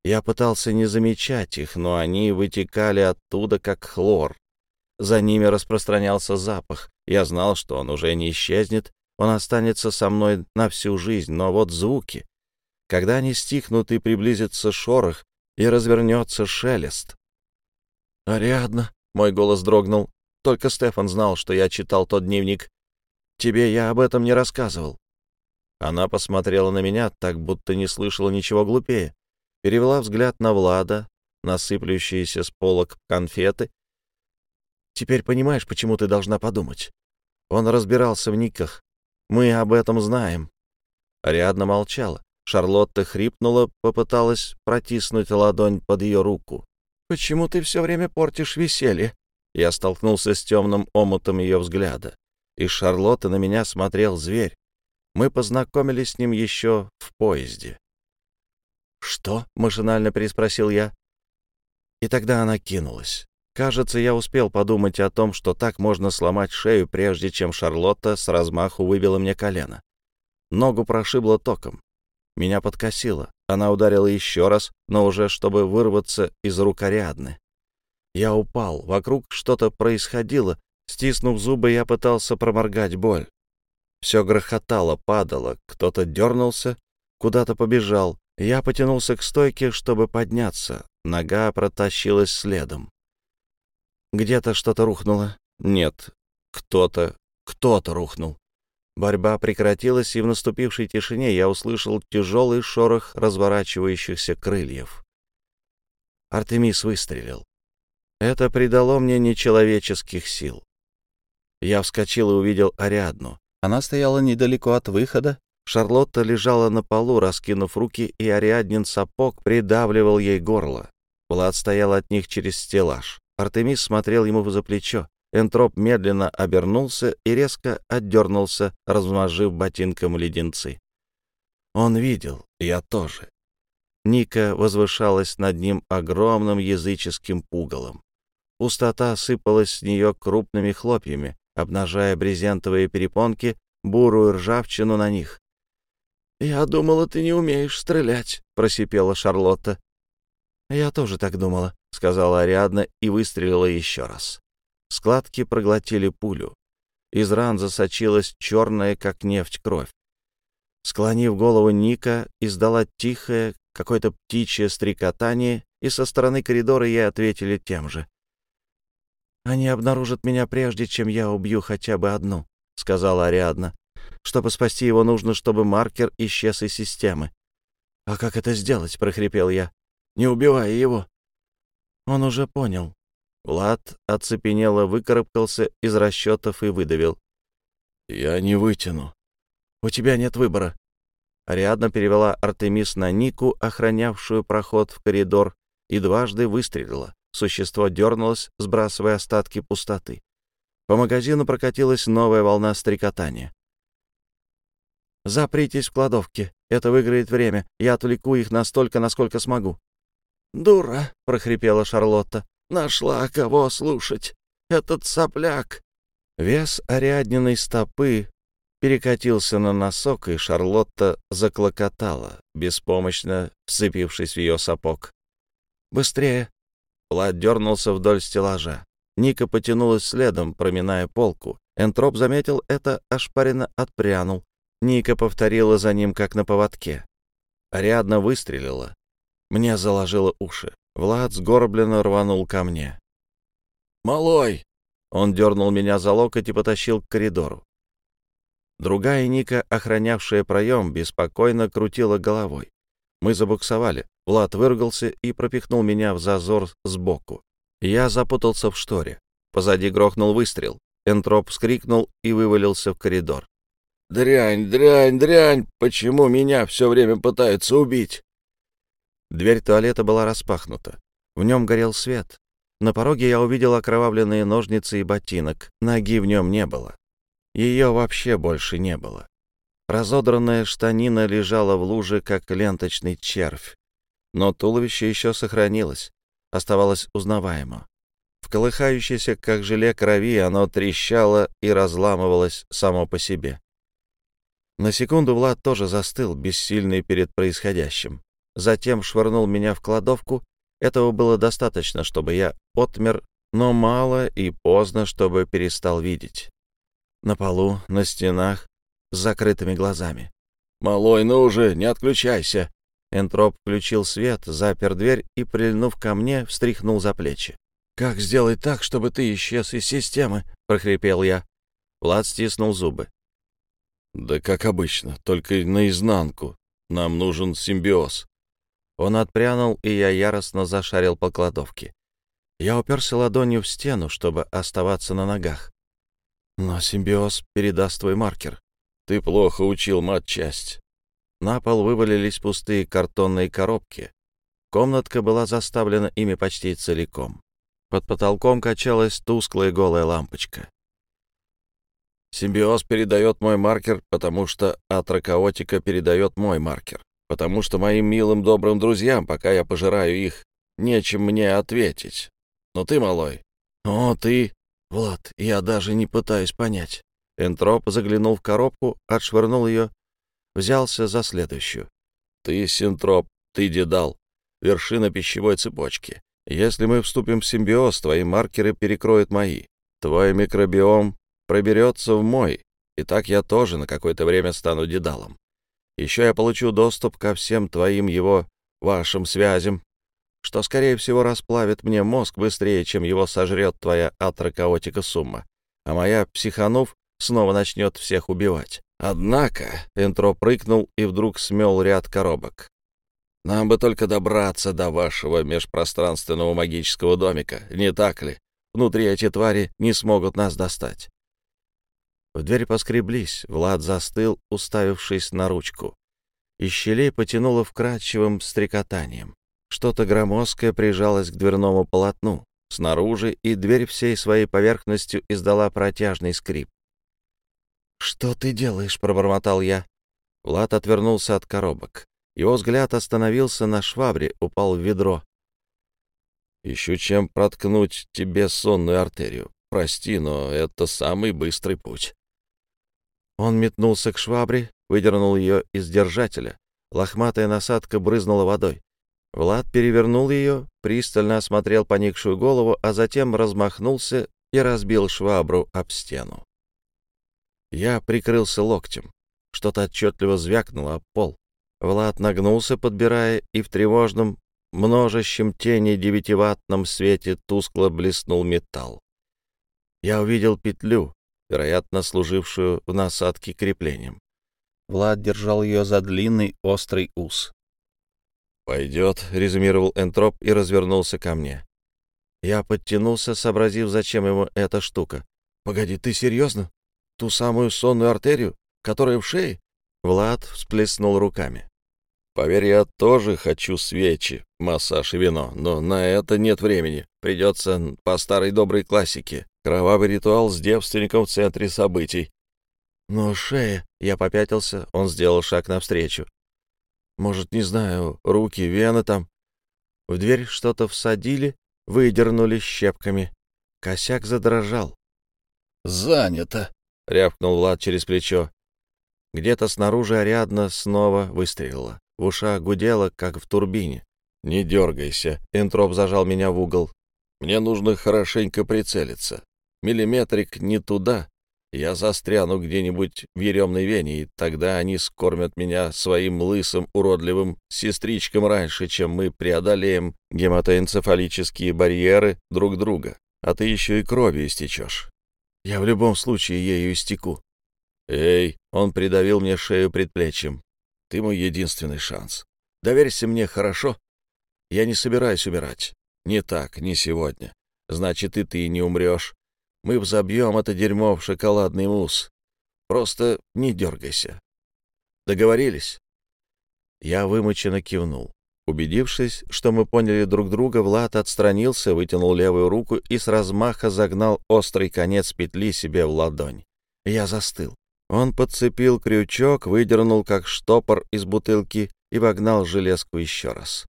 Speaker 2: Я пытался не замечать их, но они вытекали оттуда, как хлор. За ними распространялся запах. Я знал, что он уже не исчезнет, он останется со мной на всю жизнь, но вот звуки. Когда они стихнут и приблизится шорох, и развернется шелест. «Ариадна», — мой голос дрогнул, только Стефан знал, что я читал тот дневник. «Тебе я об этом не рассказывал». Она посмотрела на меня, так будто не слышала ничего глупее, перевела взгляд на Влада, насыплющиеся с полок конфеты, Теперь понимаешь, почему ты должна подумать. Он разбирался в никах. Мы об этом знаем. Ариадна молчала. Шарлотта хрипнула, попыталась протиснуть ладонь под ее руку. «Почему ты все время портишь веселье?» Я столкнулся с темным омутом ее взгляда. Из Шарлотты на меня смотрел зверь. Мы познакомились с ним еще в поезде. «Что?» — машинально переспросил я. И тогда она кинулась. Кажется, я успел подумать о том, что так можно сломать шею, прежде чем Шарлотта с размаху выбила мне колено. Ногу прошибло током. Меня подкосило. Она ударила еще раз, но уже чтобы вырваться из рук Ариадны. Я упал. Вокруг что-то происходило. Стиснув зубы, я пытался проморгать боль. Все грохотало, падало. Кто-то дернулся, куда-то побежал. Я потянулся к стойке, чтобы подняться. Нога протащилась следом. Где-то что-то рухнуло. Нет, кто-то, кто-то рухнул. Борьба прекратилась, и в наступившей тишине я услышал тяжелый шорох разворачивающихся крыльев. Артемис выстрелил. Это придало мне нечеловеческих сил. Я вскочил и увидел Ариадну. Она стояла недалеко от выхода. Шарлотта лежала на полу, раскинув руки, и Ариаднин сапог придавливал ей горло. Влад стоял от них через стеллаж. Артемис смотрел ему за плечо. Энтроп медленно обернулся и резко отдернулся, размажив ботинком леденцы. Он видел, я тоже. Ника возвышалась над ним огромным языческим пугалом. Пустота сыпалась с нее крупными хлопьями, обнажая брезентовые перепонки, бурую ржавчину на них. «Я думала, ты не умеешь стрелять», — просипела Шарлотта. «Я тоже так думала», — сказала Ариадна и выстрелила еще раз. Складки проглотили пулю. Из ран засочилась черная, как нефть, кровь. Склонив голову, Ника издала тихое, какое-то птичье стрекотание, и со стороны коридора ей ответили тем же. «Они обнаружат меня прежде, чем я убью хотя бы одну», — сказала Ариадна. «Чтобы спасти его, нужно, чтобы маркер исчез из системы». «А как это сделать?» — прохрипел я не убивая его. Он уже понял. Влад оцепенело выкарабкался из расчетов и выдавил. «Я не вытяну. У тебя нет выбора». Ариадна перевела Артемис на Нику, охранявшую проход в коридор, и дважды выстрелила. Существо дернулось, сбрасывая остатки пустоты. По магазину прокатилась новая волна стрекотания. «Запритесь в кладовке. Это выиграет время. Я отвлеку их настолько, насколько смогу». «Дура!» — прохрипела Шарлотта. «Нашла кого слушать. Этот сопляк!» Вес Ариадниной стопы перекатился на носок, и Шарлотта заклокотала, беспомощно вцепившись в ее сапог. «Быстрее!» Влад дернулся вдоль стеллажа. Ника потянулась следом, проминая полку. Энтроп заметил это, ошпаренно отпрянул. Ника повторила за ним, как на поводке. Ариадна выстрелила. Мне заложило уши. Влад сгорбленно рванул ко мне. «Малой!» Он дернул меня за локоть и потащил к коридору. Другая Ника, охранявшая проем, беспокойно крутила головой. Мы забуксовали. Влад выругался и пропихнул меня в зазор сбоку. Я запутался в шторе. Позади грохнул выстрел. Энтроп вскрикнул и вывалился в коридор. «Дрянь, дрянь, дрянь! Почему меня все время пытаются убить?» Дверь туалета была распахнута. В нем горел свет. На пороге я увидел окровавленные ножницы и ботинок. Ноги в нем не было. Ее вообще больше не было. Разодранная штанина лежала в луже, как ленточный червь. Но туловище еще сохранилось, оставалось узнаваемо. В колыхающейся, как желе крови, оно трещало и разламывалось само по себе. На секунду Влад тоже застыл, бессильный перед происходящим. Затем швырнул меня в кладовку. Этого было достаточно, чтобы я отмер, но мало и поздно, чтобы перестал видеть. На полу, на стенах, с закрытыми глазами.
Speaker 1: «Малой, ну уже, не отключайся!»
Speaker 2: Энтроп включил свет, запер дверь и, прильнув ко мне, встряхнул за плечи. «Как сделать так, чтобы ты исчез из системы?» — прохрипел я. Влад стиснул зубы.
Speaker 1: «Да как обычно, только наизнанку. Нам нужен симбиоз».
Speaker 2: Он отпрянул, и я яростно зашарил по кладовке. Я уперся ладонью в стену, чтобы оставаться на ногах. Но симбиоз передаст твой маркер.
Speaker 1: Ты плохо учил матчасть.
Speaker 2: На пол вывалились пустые картонные коробки. Комнатка была заставлена ими почти целиком. Под потолком качалась тусклая голая лампочка.
Speaker 1: Симбиоз передает мой маркер, потому что атрокаотика передает мой маркер. Потому что моим милым добрым друзьям, пока я пожираю их, нечем мне ответить. Но ты, малой...
Speaker 2: О, ты... Влад, я даже не пытаюсь понять. Энтроп заглянул в коробку, отшвырнул ее, взялся за следующую.
Speaker 1: Ты, синтроп, ты дедал. Вершина пищевой цепочки. Если мы вступим в симбиоз, твои маркеры перекроют мои. Твой микробиом проберется в мой, и так я тоже на какое-то время стану дедалом. Еще я получу доступ ко всем твоим его, вашим связям, что, скорее всего, расплавит мне мозг быстрее, чем его сожрет твоя атрокаотика сумма. А моя, психанув, снова начнет всех убивать. Однако Энтро прыгнул и вдруг смел ряд коробок. Нам бы только добраться до вашего межпространственного магического домика, не так ли? Внутри эти твари не смогут нас достать.
Speaker 2: В дверь поскреблись, Влад застыл, уставившись на ручку. Из щелей потянуло вкрадчивым стрекотанием. Что-то громоздкое прижалось к дверному полотну снаружи, и дверь всей своей поверхностью издала протяжный скрип. «Что ты делаешь?» — пробормотал я. Влад отвернулся от коробок. Его взгляд остановился на швабре, упал в ведро.
Speaker 1: «Ищу чем проткнуть тебе сонную артерию. Прости, но это самый быстрый путь».
Speaker 2: Он метнулся к швабре, выдернул ее из держателя. Лохматая насадка брызнула водой. Влад перевернул ее, пристально осмотрел поникшую голову, а затем размахнулся и разбил швабру об стену. Я прикрылся локтем. Что-то отчетливо звякнуло об пол. Влад нагнулся, подбирая, и в тревожном, множащем тени девятиватном свете тускло блеснул металл. Я увидел петлю, вероятно, служившую в насадке креплением. Влад держал ее за длинный острый ус.
Speaker 1: «Пойдет», — резюмировал Энтроп и развернулся ко мне.
Speaker 2: Я подтянулся, сообразив, зачем ему эта штука. «Погоди, ты серьезно? Ту самую сонную артерию, которая в шее?» Влад всплеснул руками.
Speaker 1: «Поверь, я тоже хочу свечи, массаж и вино, но на это нет времени. Придется по старой доброй классике. Кровавый ритуал с девственником в центре событий.
Speaker 2: Но шея... Я попятился, он сделал шаг навстречу. Может, не знаю, руки, вены там. В дверь что-то всадили, выдернули щепками. Косяк задрожал.
Speaker 1: «Занято!» — рявкнул Влад через плечо.
Speaker 2: Где-то снаружи Ариадна снова выстрелила. В ушах гудело, как в турбине.
Speaker 1: «Не дергайся!» — Энтроп зажал меня в угол. «Мне нужно хорошенько прицелиться миллиметрик не туда, я застряну где-нибудь в еремной вене, и тогда они скормят меня своим лысым уродливым сестричкам раньше, чем мы преодолеем гематоэнцефалические барьеры друг друга. А ты еще и кровью истечешь.
Speaker 2: Я в любом случае ею истеку.
Speaker 1: Эй, он придавил мне шею предплечьем. Ты мой единственный шанс. Доверься мне, хорошо? Я не собираюсь умирать. Не так, не сегодня. Значит, и ты не умрешь. Мы взобьем это дерьмо в шоколадный мусс. Просто не дергайся. Договорились?»
Speaker 2: Я вымученно кивнул. Убедившись, что мы поняли друг друга, Влад отстранился, вытянул левую руку и с размаха загнал острый конец петли себе в ладонь. Я застыл. Он подцепил крючок, выдернул как штопор из бутылки и вогнал железку еще раз.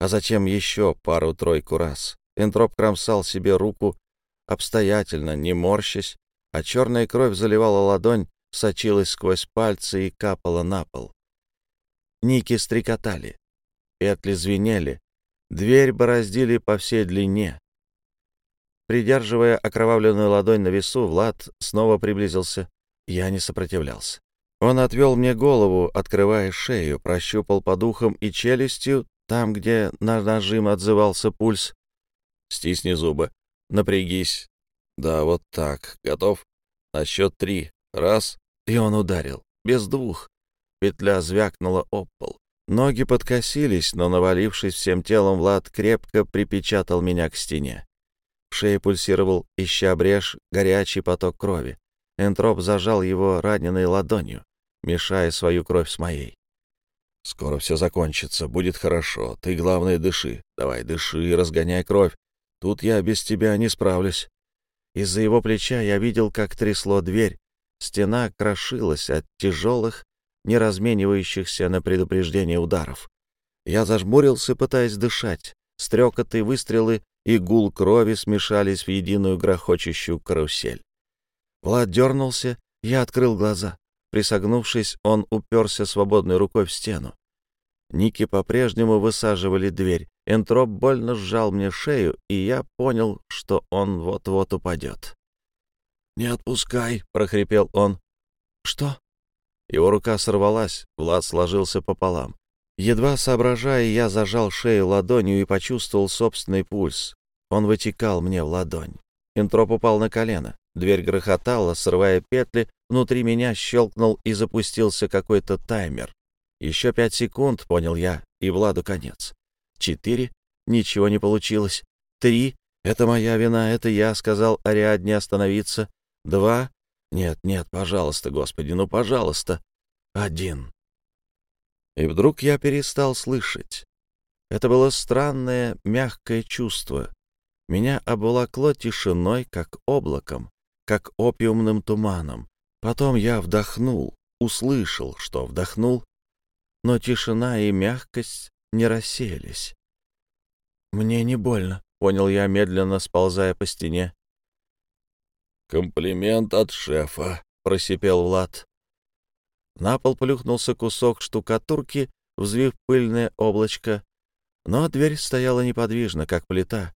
Speaker 2: А затем еще пару-тройку раз. Энтроп кромсал себе руку обстоятельно, не морщась, а черная кровь заливала ладонь, сочилась сквозь пальцы и капала на пол. Ники стрекотали. Петли звенели. Дверь бороздили по всей длине. Придерживая окровавленную ладонь на весу, Влад снова приблизился. Я не сопротивлялся. Он отвел мне голову, открывая шею, прощупал по духам и челюстью, там, где на нажим отзывался пульс. Стисни зубы. Напрягись. Да, вот так. Готов? На счет три. Раз. И он ударил. Без двух. Петля звякнула об пол. Ноги подкосились, но, навалившись всем телом, Влад крепко припечатал меня к стене. В шее пульсировал, ища брешь, горячий поток крови. Энтроп зажал его раненой ладонью, мешая свою кровь с моей. «Скоро все закончится, будет хорошо. Ты, главное, дыши. Давай, дыши и разгоняй кровь. Тут я без тебя не справлюсь». Из-за его плеча я видел, как трясло дверь. Стена крошилась от тяжелых, не разменивающихся на предупреждение ударов. Я зажмурился, пытаясь дышать. Стрекоты, выстрелы и гул крови смешались в единую грохочущую карусель. Влад дернулся, я открыл глаза. Присогнувшись, он уперся свободной рукой в стену. Ники по-прежнему высаживали дверь. Энтроп больно сжал мне шею, и я понял, что он вот-вот упадет. «Не отпускай!» — прохрипел он. «Что?» Его рука сорвалась, Влад сложился пополам. Едва соображая, я зажал шею ладонью и почувствовал собственный пульс. Он вытекал мне в ладонь. Энтроп упал на колено. Дверь грохотала, срывая петли. Внутри меня щелкнул и запустился какой-то таймер. Еще пять секунд, понял я, и Владу конец. Четыре. Ничего не получилось. Три. Это моя вина, это я сказал Ариадне остановиться. Два. Нет, нет, пожалуйста, Господи, ну, пожалуйста. Один. И вдруг я перестал слышать. Это было странное, мягкое чувство. Меня обволокло тишиной, как облаком, как опиумным туманом. Потом я вдохнул, услышал, что вдохнул, но тишина и мягкость не рассеялись. «Мне не больно», — понял я, медленно сползая по стене.
Speaker 1: «Комплимент от шефа», — просипел Влад.
Speaker 2: На пол плюхнулся кусок штукатурки, взвив пыльное облачко, но дверь стояла неподвижно, как плита.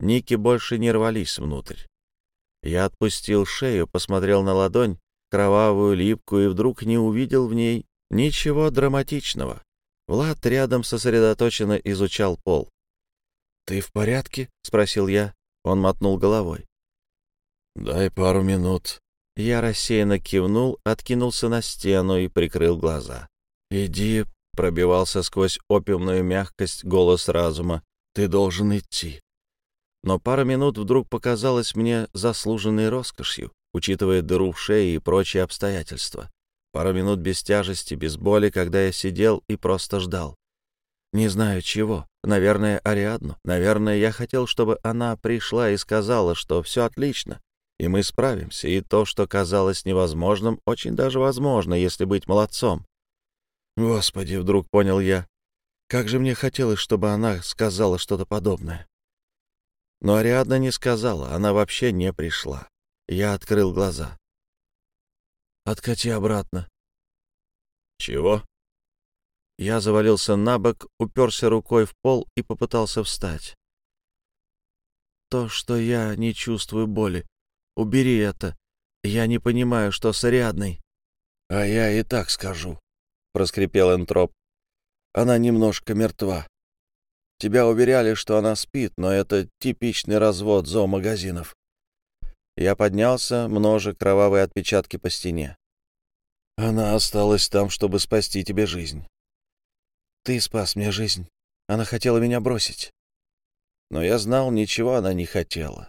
Speaker 2: Ники больше не рвались внутрь. Я отпустил шею, посмотрел на ладонь, кровавую, липкую, и вдруг не увидел в ней ничего драматичного. Влад рядом сосредоточенно изучал пол. «Ты в порядке?» — спросил я. Он мотнул головой.
Speaker 1: «Дай пару минут».
Speaker 2: Я рассеянно кивнул, откинулся на стену и прикрыл глаза. «Иди», — пробивался сквозь опиумную мягкость голос разума, — «ты должен идти». Но пара минут вдруг показалась мне заслуженной роскошью, учитывая дыру в шее и прочие обстоятельства. Пара минут без тяжести, без боли, когда я сидел и просто ждал. Не знаю чего. Наверное, Ариадну. Наверное, я хотел, чтобы она пришла и сказала, что все отлично, и мы справимся, и то, что казалось невозможным, очень даже возможно, если быть молодцом. Господи, вдруг понял я, как же мне хотелось, чтобы она сказала что-то подобное. Но Ариадна не сказала, она вообще не пришла. Я открыл глаза. «Откати обратно».
Speaker 1: «Чего?»
Speaker 2: Я завалился на бок, уперся рукой в пол и попытался встать. «То, что я не чувствую боли, Убери это. Я не понимаю, что с Ариадной. — А я и так скажу, — проскрипел Энтроп. — Она немножко мертва. Тебя уверяли, что она спит, но это типичный развод зоомагазинов. Я поднялся, множа кровавые отпечатки по стене. Она осталась там, чтобы спасти тебе жизнь. Ты спас мне жизнь. Она хотела меня бросить. Но я знал, ничего она не хотела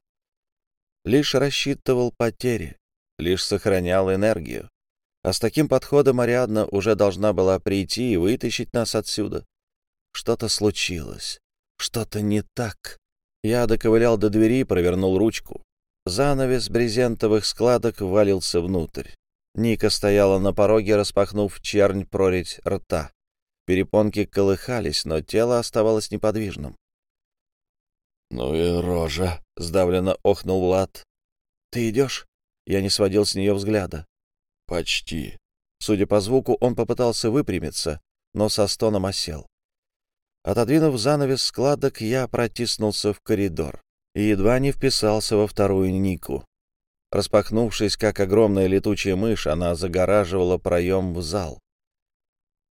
Speaker 2: лишь рассчитывал потери, лишь сохранял энергию. А с таким подходом Ариадна уже должна была прийти и вытащить нас отсюда. Что-то случилось. Что-то не так. Я доковылял до двери и провернул ручку. Занавес брезентовых складок валился внутрь. Ника стояла на пороге, распахнув чернь прорить рта. Перепонки колыхались, но тело оставалось неподвижным. «Ну и рожа!» — сдавленно охнул Влад. «Ты идешь?» Я не сводил с нее взгляда. «Почти». Судя по звуку, он попытался выпрямиться, но со стоном осел. Отодвинув занавес складок, я протиснулся в коридор и едва не вписался во вторую Нику. Распахнувшись, как огромная летучая мышь, она загораживала проем в зал.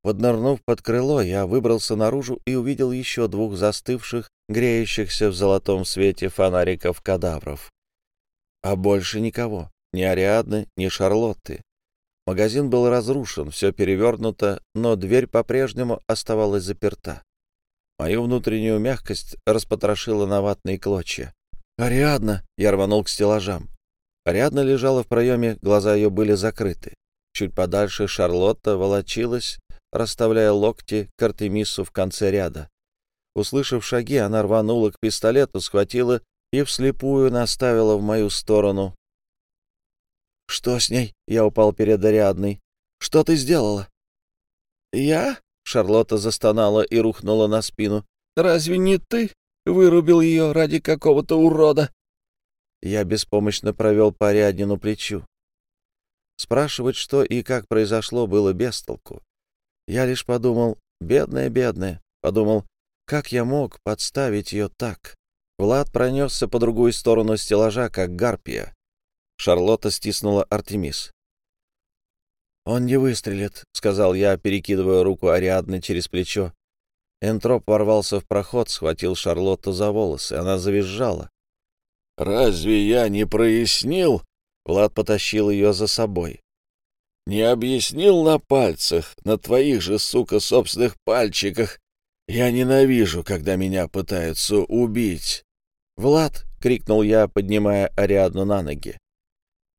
Speaker 2: Поднырнув под крыло, я выбрался наружу и увидел еще двух застывших, греющихся в золотом свете фонариков кадавров. А больше никого, ни Ариадны, ни Шарлотты. Магазин был разрушен, все перевернуто, но дверь по-прежнему оставалась заперта. Мою внутреннюю мягкость распотрошила на ватные клочья. «Ариадна!» — я рванул к стеллажам. Ариадна лежала в проеме, глаза ее были закрыты. Чуть подальше Шарлотта волочилась, расставляя локти к Артемису в конце ряда. Услышав шаги, она рванула к пистолету, схватила и вслепую наставила в мою сторону. «Что с ней?» — я упал перед Ариадной. «Что ты сделала?» «Я?» — Шарлотта застонала и рухнула на спину. «Разве не ты вырубил ее ради какого-то урода?» Я беспомощно провел по Ариаднину плечу. Спрашивать, что и как произошло, было без толку. Я лишь подумал, бедная, бедная, подумал, как я мог подставить ее так? Влад пронесся по другую сторону стеллажа, как гарпия. Шарлотта стиснула Артемис. «Он не выстрелит», — сказал я, перекидывая руку Ариадны через плечо. Энтроп ворвался в проход, схватил Шарлотту за волосы. Она завизжала. «Разве я не прояснил?» Влад потащил ее за собой. «Не объяснил на пальцах, на твоих же, сука, собственных пальчиках, я ненавижу, когда меня пытаются убить. «Влад!» — крикнул я, поднимая Ариадну на ноги.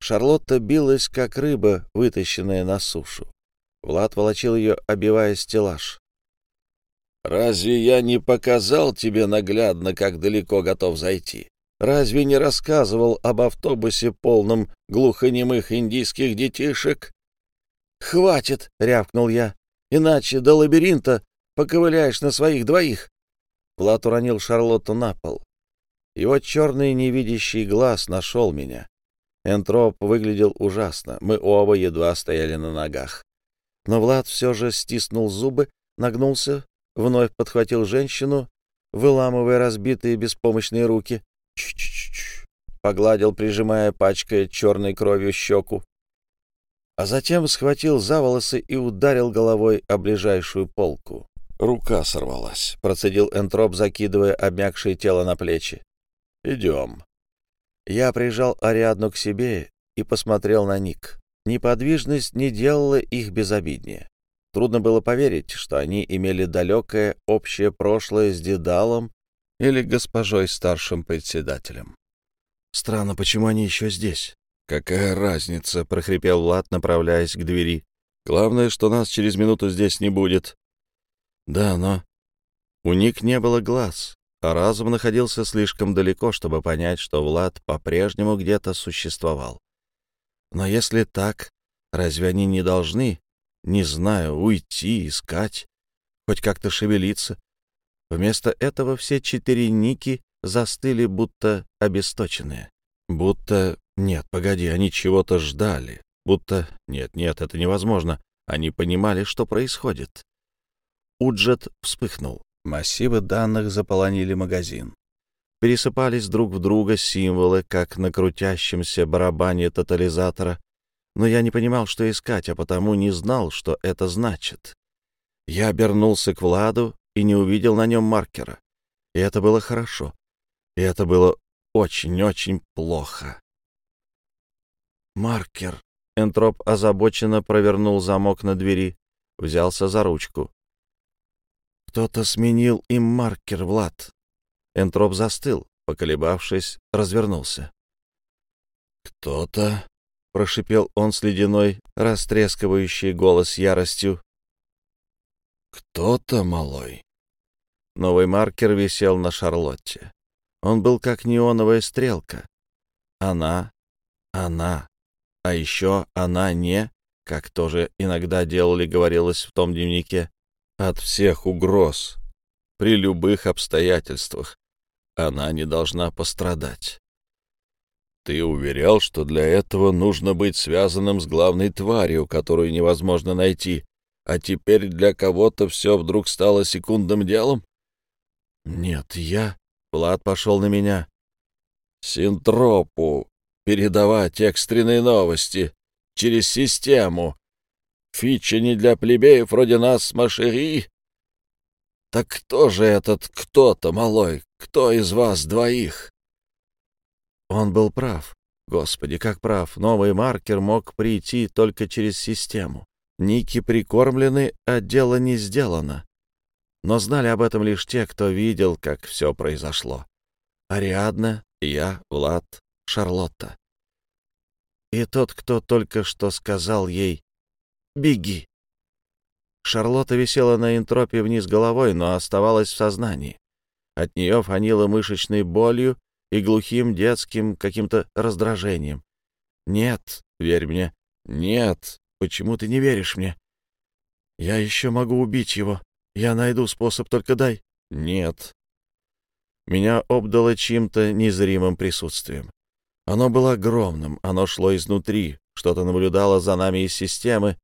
Speaker 2: Шарлотта билась, как рыба, вытащенная на сушу. Влад волочил ее, обивая стеллаж. «Разве я не показал тебе наглядно, как далеко готов зайти? Разве не рассказывал об автобусе, полном глухонемых индийских детишек?» «Хватит!» — рявкнул я. «Иначе до лабиринта поковыляешь на своих двоих. Влад уронил Шарлотту на пол. Его черный невидящий глаз нашел меня. Энтроп выглядел ужасно. Мы оба едва стояли на ногах. Но Влад все же стиснул зубы, нагнулся, вновь подхватил женщину, выламывая разбитые беспомощные руки. Ч-ч-ч-ч. Погладил, прижимая, пачкая черной кровью щеку. А затем схватил за волосы и ударил головой о ближайшую полку. Рука сорвалась, процедил Энтроп, закидывая обмякшее тело на плечи. Идем. Я прижал Ариадну к себе и посмотрел на Ник. Неподвижность не делала их безобиднее. Трудно было поверить, что они имели далекое общее прошлое с Дедалом или госпожой старшим председателем. «Странно, почему они еще здесь?» «Какая разница?» — прохрипел Влад, направляясь к двери. «Главное, что нас через минуту здесь не будет. Да, но... У Ник не было глаз, а разум находился слишком далеко, чтобы понять, что Влад по-прежнему где-то существовал. Но если так, разве они не должны, не знаю, уйти, искать, хоть как-то шевелиться? Вместо этого все четыре Ники застыли, будто обесточенные. Будто... Нет, погоди, они чего-то ждали. Будто... Нет, нет, это невозможно. Они понимали, что происходит. Уджет вспыхнул. Массивы данных заполонили магазин. Пересыпались друг в друга символы, как на крутящемся барабане тотализатора, но я не понимал, что искать, а потому не знал, что это значит. Я обернулся к Владу и не увидел на нем маркера. И это было хорошо. И это было очень-очень плохо. «Маркер!» Энтроп озабоченно провернул замок на двери, взялся за ручку. Кто-то сменил им маркер, Влад. Энтроп застыл, поколебавшись, развернулся. «Кто-то...» — прошипел он с ледяной, растрескивающий голос яростью. «Кто-то, малой, Новый маркер висел на Шарлотте. Он был как неоновая стрелка. Она, она, а еще она не, как тоже иногда делали, говорилось в том дневнике, от всех угроз, при любых обстоятельствах. Она не должна пострадать. Ты уверял, что для этого нужно быть связанным с главной тварью, которую невозможно найти, а теперь для кого-то все вдруг стало секундным делом? Нет, я... Влад пошел на меня. Синтропу передавать экстренные новости через систему. Фича не для плебеев вроде нас, Машери. Так кто же этот кто-то, малой? Кто из вас двоих? Он был прав. Господи, как прав. Новый маркер мог прийти только через систему. Ники прикормлены, а дело не сделано. Но знали об этом лишь те, кто видел, как все произошло. Ариадна, я, Влад, Шарлотта. И тот, кто только что сказал ей «Беги». Шарлотта висела на энтропе вниз головой, но оставалась в сознании. От нее фанило мышечной болью и глухим детским каким-то раздражением. «Нет, верь мне, нет, почему ты не веришь мне? Я еще могу убить его. Я найду способ, только дай». «Нет». Меня обдало чьим-то незримым присутствием. Оно было огромным, оно шло изнутри, что-то наблюдало за нами из системы,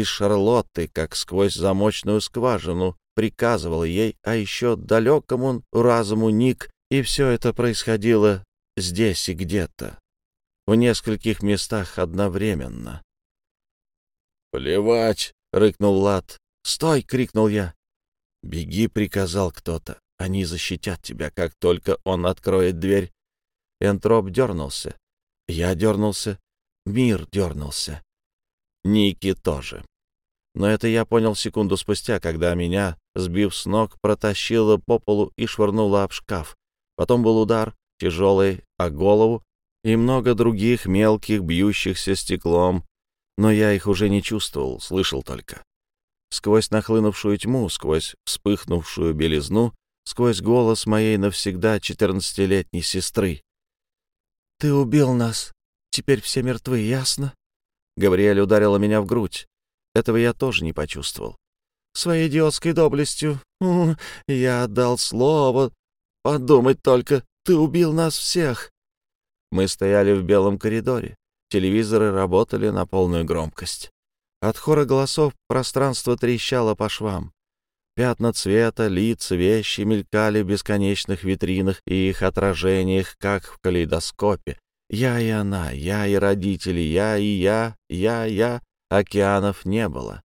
Speaker 2: из Шарлотты, как сквозь замочную скважину, приказывал ей, а еще далекому разуму Ник, и все это происходило здесь и где-то, в нескольких местах одновременно. «Плевать!» — рыкнул Лад. «Стой!» — крикнул я. «Беги!» — приказал кто-то. «Они защитят тебя, как только он откроет дверь». Энтроп дернулся. Я дернулся. Мир дернулся. Ники тоже. Но это я понял секунду спустя, когда меня, сбив с ног, протащило по полу и швырнуло об шкаф. Потом был удар, тяжелый, о голову, и много других мелких, бьющихся стеклом, но я их уже не чувствовал, слышал только. Сквозь нахлынувшую тьму, сквозь вспыхнувшую белизну, сквозь голос моей навсегда четырнадцатилетней сестры. «Ты убил нас. Теперь все мертвы, ясно?» Габриэль ударила меня в грудь. Этого я тоже не почувствовал. Своей идиотской доблестью. Я отдал слово. Подумать только, ты убил нас всех. Мы стояли в белом коридоре. Телевизоры работали на полную громкость. От хора голосов пространство трещало по швам. Пятна цвета, лица, вещи мелькали в бесконечных витринах и их отражениях, как в калейдоскопе. Я и она, я и родители, я и я, я, я. Океанов не было.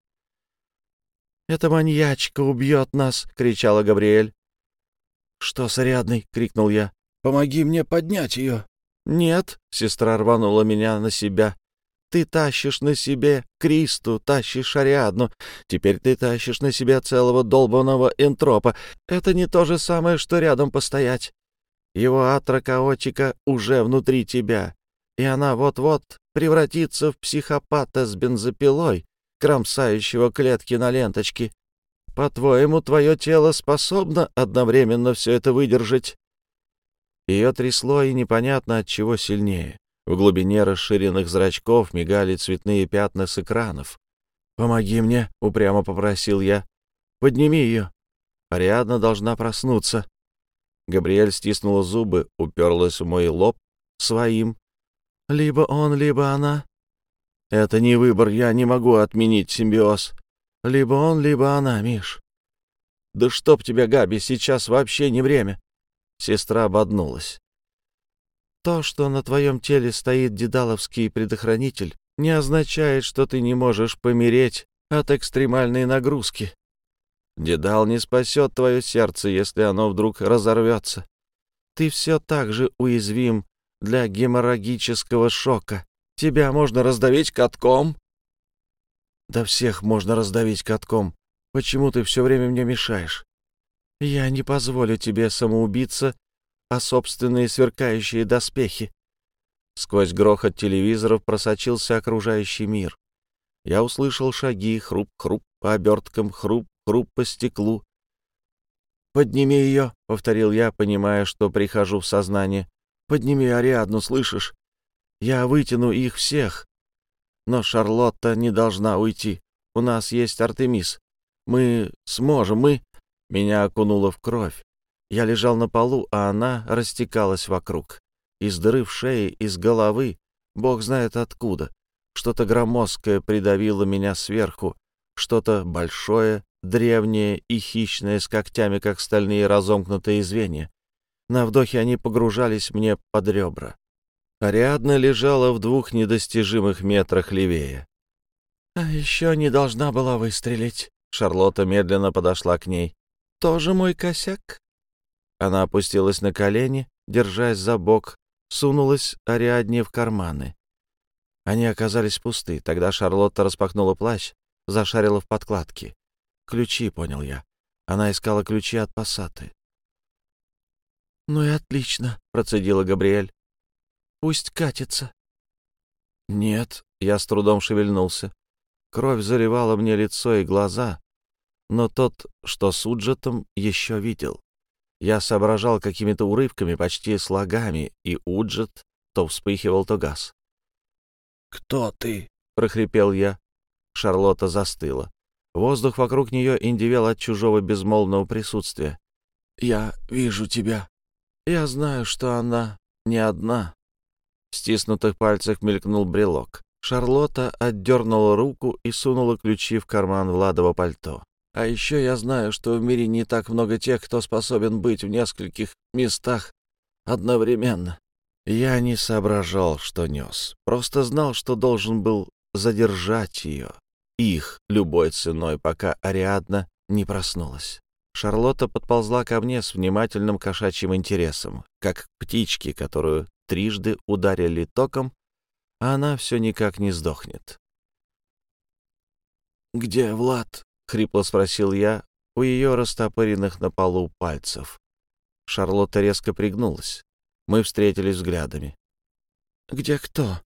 Speaker 2: «Эта маньячка убьет нас!» — кричала Габриэль. «Что с Ариадной?» — крикнул я. «Помоги мне поднять ее!» «Нет!» — сестра рванула меня на себя. Ты тащишь на себе Кристу, тащишь Ариадну. Теперь ты тащишь на себе целого долбанного энтропа. Это не то же самое, что рядом постоять. Его атракаотика уже внутри тебя, и она вот-вот превратится в психопата с бензопилой, кромсающего клетки на ленточке. По-твоему, твое тело способно одновременно все это выдержать? Ее трясло, и непонятно от чего сильнее. В глубине расширенных зрачков мигали цветные пятна с экранов. «Помоги мне», — упрямо попросил я. «Подними ее. Ариадна должна проснуться». Габриэль стиснула зубы, уперлась в мой лоб своим. «Либо он, либо она». «Это не выбор, я не могу отменить симбиоз. Либо он, либо она, Миш». «Да чтоб тебя, Габи, сейчас вообще не время». Сестра ободнулась. То, что на твоем теле стоит дедаловский предохранитель, не означает, что ты не можешь помереть от экстремальной нагрузки. Дедал не спасет твое сердце, если оно вдруг разорвется. Ты все так же уязвим для геморрагического шока. Тебя можно раздавить катком. Да всех можно раздавить катком. Почему ты все время мне мешаешь? Я не позволю тебе самоубиться а собственные сверкающие доспехи. Сквозь грохот телевизоров просочился окружающий мир. Я услышал шаги, хруп-хруп по оберткам, хруп-хруп по стеклу. «Подними ее», — повторил я, понимая, что прихожу в сознание. «Подними Ариадну, слышишь? Я вытяну их всех. Но Шарлотта не должна уйти. У нас есть Артемис. Мы сможем, мы...» Меня окунуло в кровь. Я лежал на полу, а она растекалась вокруг. Из дыры в шее, из головы, бог знает откуда. Что-то громоздкое придавило меня сверху, что-то большое, древнее и хищное, с когтями, как стальные разомкнутые звенья. На вдохе они погружались мне под ребра. Ариадна лежала в двух недостижимых метрах левее. «А еще не должна была выстрелить». Шарлотта медленно подошла к ней. «Тоже мой косяк?» Она опустилась на колени, держась за бок, сунулась Ариадне в карманы. Они оказались пусты. Тогда Шарлотта распахнула плащ, зашарила в подкладке. Ключи, понял я. Она искала ключи от пассаты. «Ну и отлично», — процедила Габриэль. «Пусть катится». «Нет», — я с трудом шевельнулся. Кровь заливала мне лицо и глаза, но тот, что с Уджетом, еще видел. Я соображал какими-то урывками, почти слогами, и Уджет то вспыхивал, то газ. «Кто ты?» — прохрипел я. Шарлотта застыла. Воздух вокруг нее индивел от чужого безмолвного присутствия. «Я вижу тебя. Я знаю, что она не одна». В стиснутых пальцах мелькнул брелок. Шарлотта отдернула руку и сунула ключи в карман Владова пальто. «А еще я знаю, что в мире не так много тех, кто способен быть в нескольких местах одновременно». Я не соображал, что нес. Просто знал, что должен был задержать ее, их, любой ценой, пока Ариадна не проснулась. Шарлотта подползла ко мне с внимательным кошачьим интересом, как птички, которую трижды ударили током, а она все никак не сдохнет. «Где Влад?» — хрипло спросил я у ее растопыренных на полу пальцев. Шарлотта резко пригнулась. Мы встретились взглядами. «Где кто?»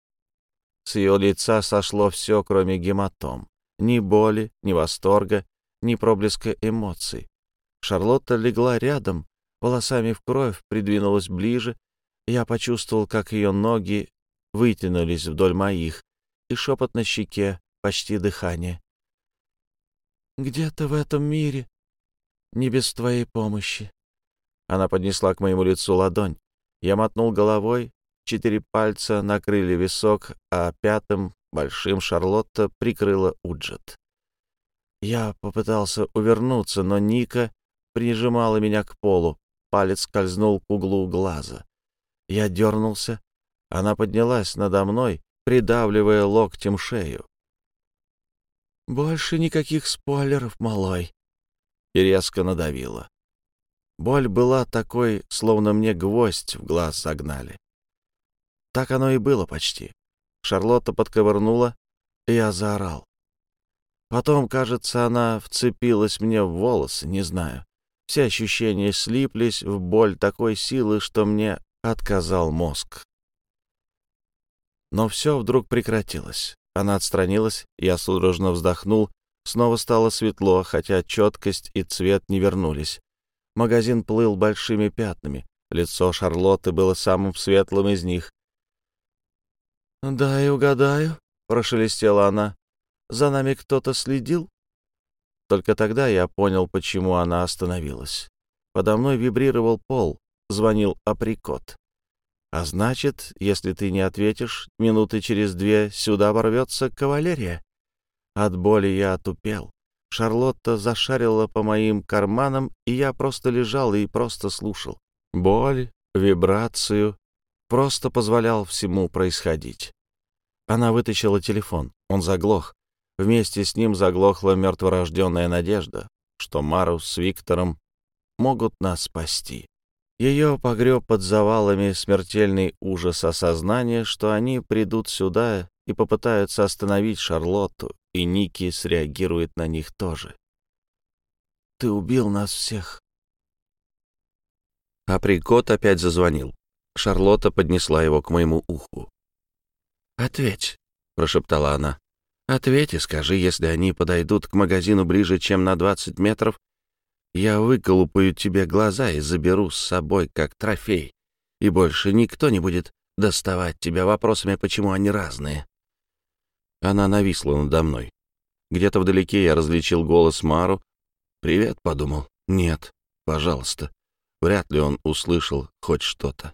Speaker 2: С ее лица сошло все, кроме гематом. Ни боли, ни восторга, ни проблеска эмоций. Шарлотта легла рядом, волосами в кровь, придвинулась ближе. Я почувствовал, как ее ноги вытянулись вдоль моих, и шепот на щеке, почти дыхание. «Где-то в этом мире, не без твоей помощи». Она поднесла к моему лицу ладонь. Я мотнул головой, четыре пальца накрыли висок, а пятым Большим Шарлотта прикрыла Уджет. Я попытался увернуться, но Ника прижимала меня к полу. Палец скользнул к углу глаза. Я дернулся. Она поднялась надо мной, придавливая локтем шею. «Больше никаких спойлеров, малой!» И резко надавила. Боль была такой, словно мне гвоздь в глаз загнали. Так оно и было почти. Шарлотта подковырнула, и я заорал. Потом, кажется, она вцепилась мне в волосы, не знаю. Все ощущения слиплись в боль такой силы, что мне отказал мозг. Но все вдруг прекратилось. Она отстранилась, я судорожно вздохнул. Снова стало светло, хотя четкость и цвет не вернулись. Магазин плыл большими пятнами. Лицо Шарлотты было самым светлым из них. «Да, и угадаю», — прошелестела она. «За нами кто-то следил?» Только тогда я понял, почему она остановилась. Подо мной вибрировал пол, звонил априкот. А значит, если ты не ответишь, минуты через две сюда ворвется кавалерия. От боли я отупел. Шарлотта зашарила по моим карманам, и я просто лежал и просто слушал. Боль, вибрацию, просто позволял всему происходить. Она вытащила телефон, он заглох. Вместе с ним заглохла мертворожденная надежда, что Мару с Виктором могут нас спасти. Ее погреб под завалами смертельный ужас осознания, что они придут сюда и попытаются остановить Шарлотту, и Ники среагирует на них тоже. «Ты убил нас всех». Априкот опять зазвонил. Шарлотта поднесла его к моему уху. «Ответь», — прошептала она. «Ответь и скажи, если они подойдут к магазину ближе, чем на двадцать метров, Я выколупаю тебе глаза и заберу с собой как трофей, и больше никто не будет доставать тебя вопросами, почему они разные». Она нависла надо мной. Где-то вдалеке я различил голос Мару. «Привет», — подумал. «Нет, пожалуйста». Вряд ли он услышал хоть что-то.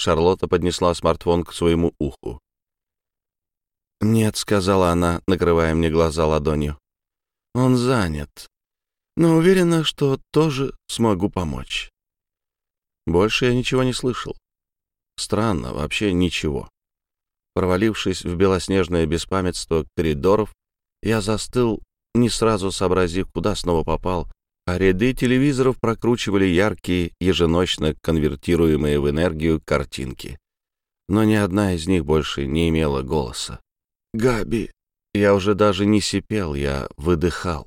Speaker 2: Шарлотта поднесла смартфон к своему уху. «Нет», — сказала она, накрывая мне глаза ладонью. «Он занят, но уверена, что тоже смогу помочь». Больше я ничего не слышал. Странно, вообще ничего. Провалившись в белоснежное беспамятство коридоров, я застыл, не сразу сообразив, куда снова попал, а ряды телевизоров прокручивали яркие, еженочно конвертируемые в энергию картинки. Но ни одна из них больше не имела голоса. «Габи!» Я уже даже не сипел, я выдыхал.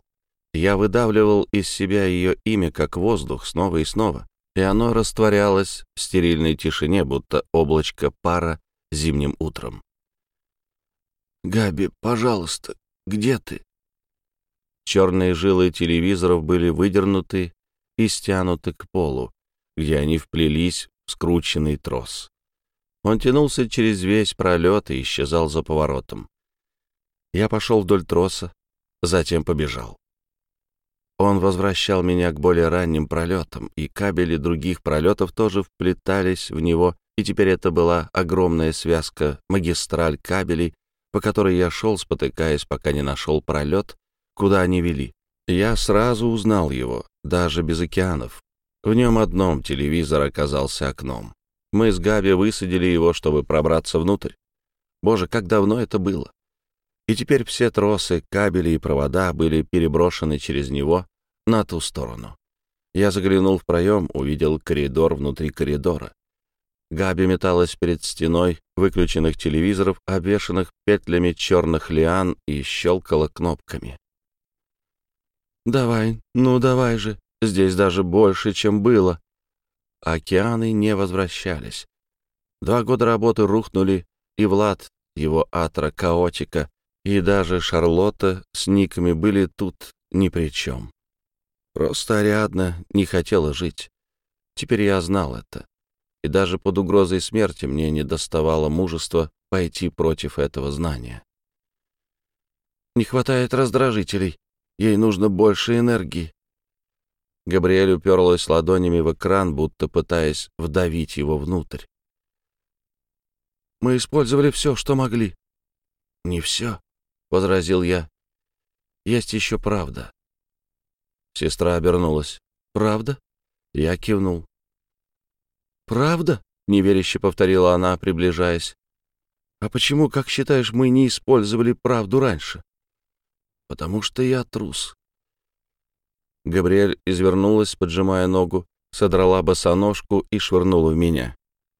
Speaker 2: Я выдавливал из себя ее имя, как воздух, снова и снова, и оно растворялось в стерильной тишине, будто облачко пара зимним утром. «Габи, пожалуйста, где ты?» Черные жилы телевизоров были выдернуты и стянуты к полу, где они вплелись в скрученный трос. Он тянулся через весь пролет и исчезал за поворотом. Я пошел вдоль троса, затем побежал. Он возвращал меня к более ранним пролетам, и кабели других пролетов тоже вплетались в него, и теперь это была огромная связка магистраль кабелей, по которой я шел, спотыкаясь, пока не нашел пролет, куда они вели. Я сразу узнал его, даже без океанов. В нем одном телевизор оказался окном. Мы с Габи высадили его, чтобы пробраться внутрь. Боже, как давно это было! И теперь все тросы, кабели и провода были переброшены через него на ту сторону. Я заглянул в проем, увидел коридор внутри коридора. Габи металась перед стеной выключенных телевизоров, обвешанных петлями черных лиан, и щелкала кнопками. «Давай, ну давай же, здесь даже больше, чем было». Океаны не возвращались. Два года работы рухнули, и Влад, его атра Каотика, и даже Шарлотта с никами были тут ни при чем. Просто Ариадна не хотела жить. Теперь я знал это. И даже под угрозой смерти мне не доставало мужества пойти против этого знания. Не хватает раздражителей. Ей нужно больше энергии. Габриэль уперлась ладонями в экран, будто пытаясь вдавить его внутрь. «Мы использовали все, что могли». «Не все», — возразил я. «Есть еще правда». Сестра обернулась. «Правда?» Я кивнул. «Правда?» — неверяще повторила она, приближаясь. «А почему, как считаешь, мы не использовали правду раньше?» Потому что я трус. Габриэль извернулась, поджимая ногу, содрала босоножку и швырнула в меня.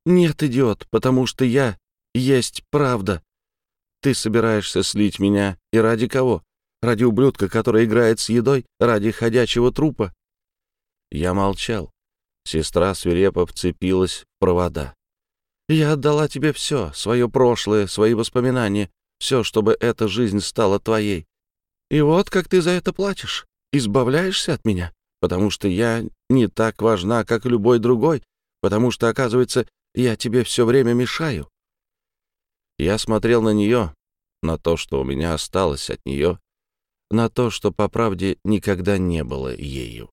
Speaker 2: «Нет, идиот, потому что я есть правда. Ты собираешься слить меня, и ради кого? Ради ублюдка, который играет с едой? Ради ходячего трупа?» Я молчал. Сестра свирепо вцепилась в провода. «Я отдала тебе все, свое прошлое, свои воспоминания, все, чтобы эта жизнь стала твоей. И вот как ты за это платишь. Избавляешься от меня, потому что я не так важна, как любой другой, потому что, оказывается, я тебе все время мешаю. Я смотрел на нее, на то, что у меня осталось от нее, на то, что, по правде, никогда не было ею.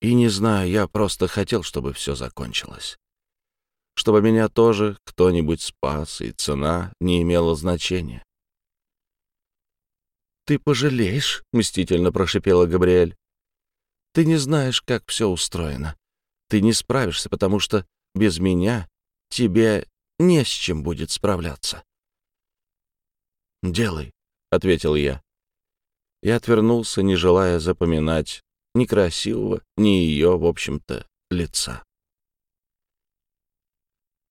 Speaker 2: И не знаю, я просто хотел, чтобы все закончилось. Чтобы меня тоже кто-нибудь спас, и цена не имела значения. «Ты пожалеешь», — мстительно прошипела Габриэль. «Ты не знаешь, как все устроено. Ты не справишься, потому что без меня тебе не с чем будет справляться». «Делай», — ответил я. И отвернулся, не желая запоминать ни красивого, ни ее, в общем-то, лица.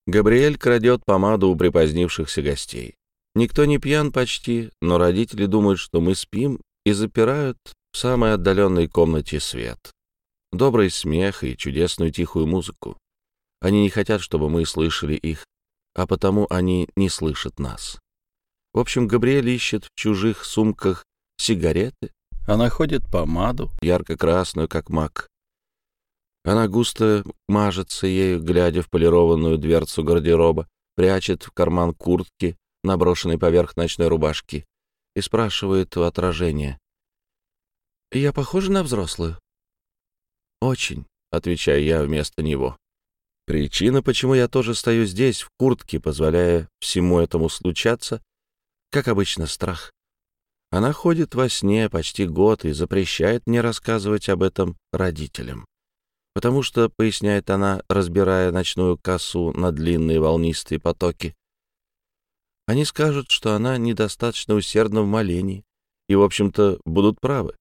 Speaker 2: Габриэль крадет помаду у припозднившихся гостей. Никто не пьян почти, но родители думают, что мы спим и запирают в самой отдаленной комнате свет. Добрый смех и чудесную тихую музыку. Они не хотят, чтобы мы слышали их, а потому они не слышат нас. В общем, Габриэль ищет в чужих сумках сигареты, Она ходит помаду, ярко-красную, как мак. Она густо мажется ею, глядя в полированную дверцу гардероба, прячет в карман куртки, наброшенной поверх ночной рубашки, и спрашивает у отражения. «Я похожа на взрослую?» «Очень», — отвечаю я вместо него. Причина, почему я тоже стою здесь, в куртке, позволяя всему этому случаться, как обычно, страх. Она ходит во сне почти год и запрещает мне рассказывать об этом родителям. Потому что, поясняет она, разбирая ночную косу на длинные волнистые потоки, они скажут, что она недостаточно усердна в молении, и, в общем-то, будут правы.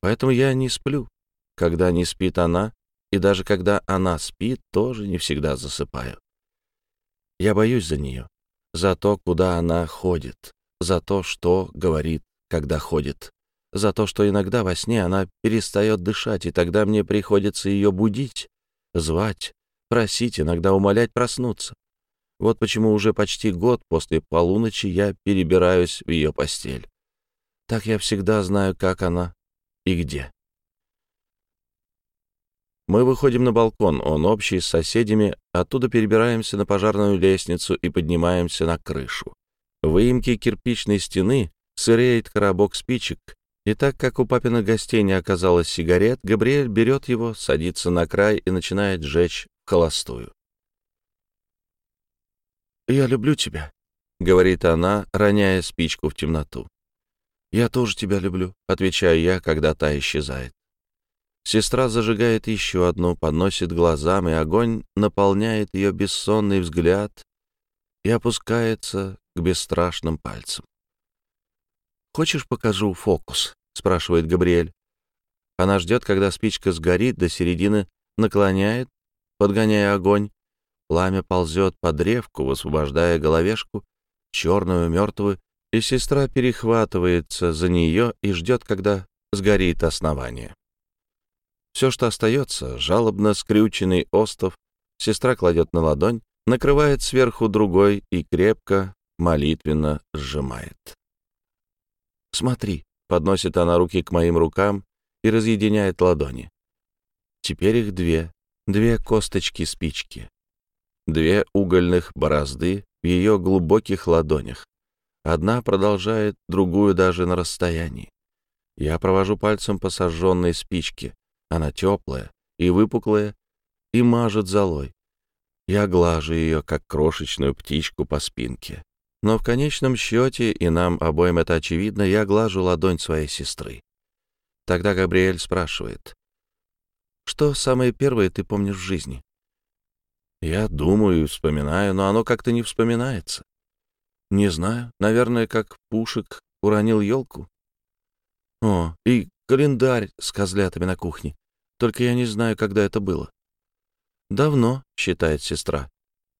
Speaker 2: Поэтому я не сплю. Когда не спит она, и даже когда она спит, тоже не всегда засыпаю. Я боюсь за нее, за то, куда она ходит, за то, что говорит, когда ходит, за то, что иногда во сне она перестает дышать, и тогда мне приходится ее будить, звать, просить, иногда умолять проснуться. Вот почему уже почти год после полуночи я перебираюсь в ее постель. Так я всегда знаю, как она и где. Мы выходим на балкон, он общий с соседями, оттуда перебираемся на пожарную лестницу и поднимаемся на крышу. В выемке кирпичной стены сыреет коробок спичек, и так как у папиных гостей не оказалось сигарет, Габриэль берет его, садится на край и начинает жечь холостую. «Я люблю тебя», — говорит она, роняя спичку в темноту. «Я тоже тебя люблю», — отвечаю я, когда та исчезает. Сестра зажигает еще одну, подносит глазам, и огонь наполняет ее бессонный взгляд и опускается к бесстрашным пальцам. «Хочешь, покажу фокус?» — спрашивает Габриэль. Она ждет, когда спичка сгорит, до середины наклоняет, подгоняя огонь. Пламя ползет по древку, высвобождая головешку, черную, мертвую, и сестра перехватывается за нее и ждет, когда сгорит основание. Все, что остается, жалобно скрюченный остов, сестра кладет на ладонь, накрывает сверху другой и крепко, молитвенно сжимает. «Смотри», — подносит она руки к моим рукам и разъединяет ладони. Теперь их две, две косточки спички, две угольных борозды в ее глубоких ладонях. Одна продолжает, другую даже на расстоянии. Я провожу пальцем по сожженной спичке. Она теплая и выпуклая, и мажет золой. Я глажу ее, как крошечную птичку по спинке. Но в конечном счете, и нам обоим это очевидно, я глажу ладонь своей сестры. Тогда Габриэль спрашивает, «Что самое первое ты помнишь в жизни?» Я думаю и вспоминаю, но оно как-то не вспоминается. Не знаю, наверное, как Пушек уронил елку. О, и календарь с козлятами на кухне. Только я не знаю, когда это было. Давно, считает сестра.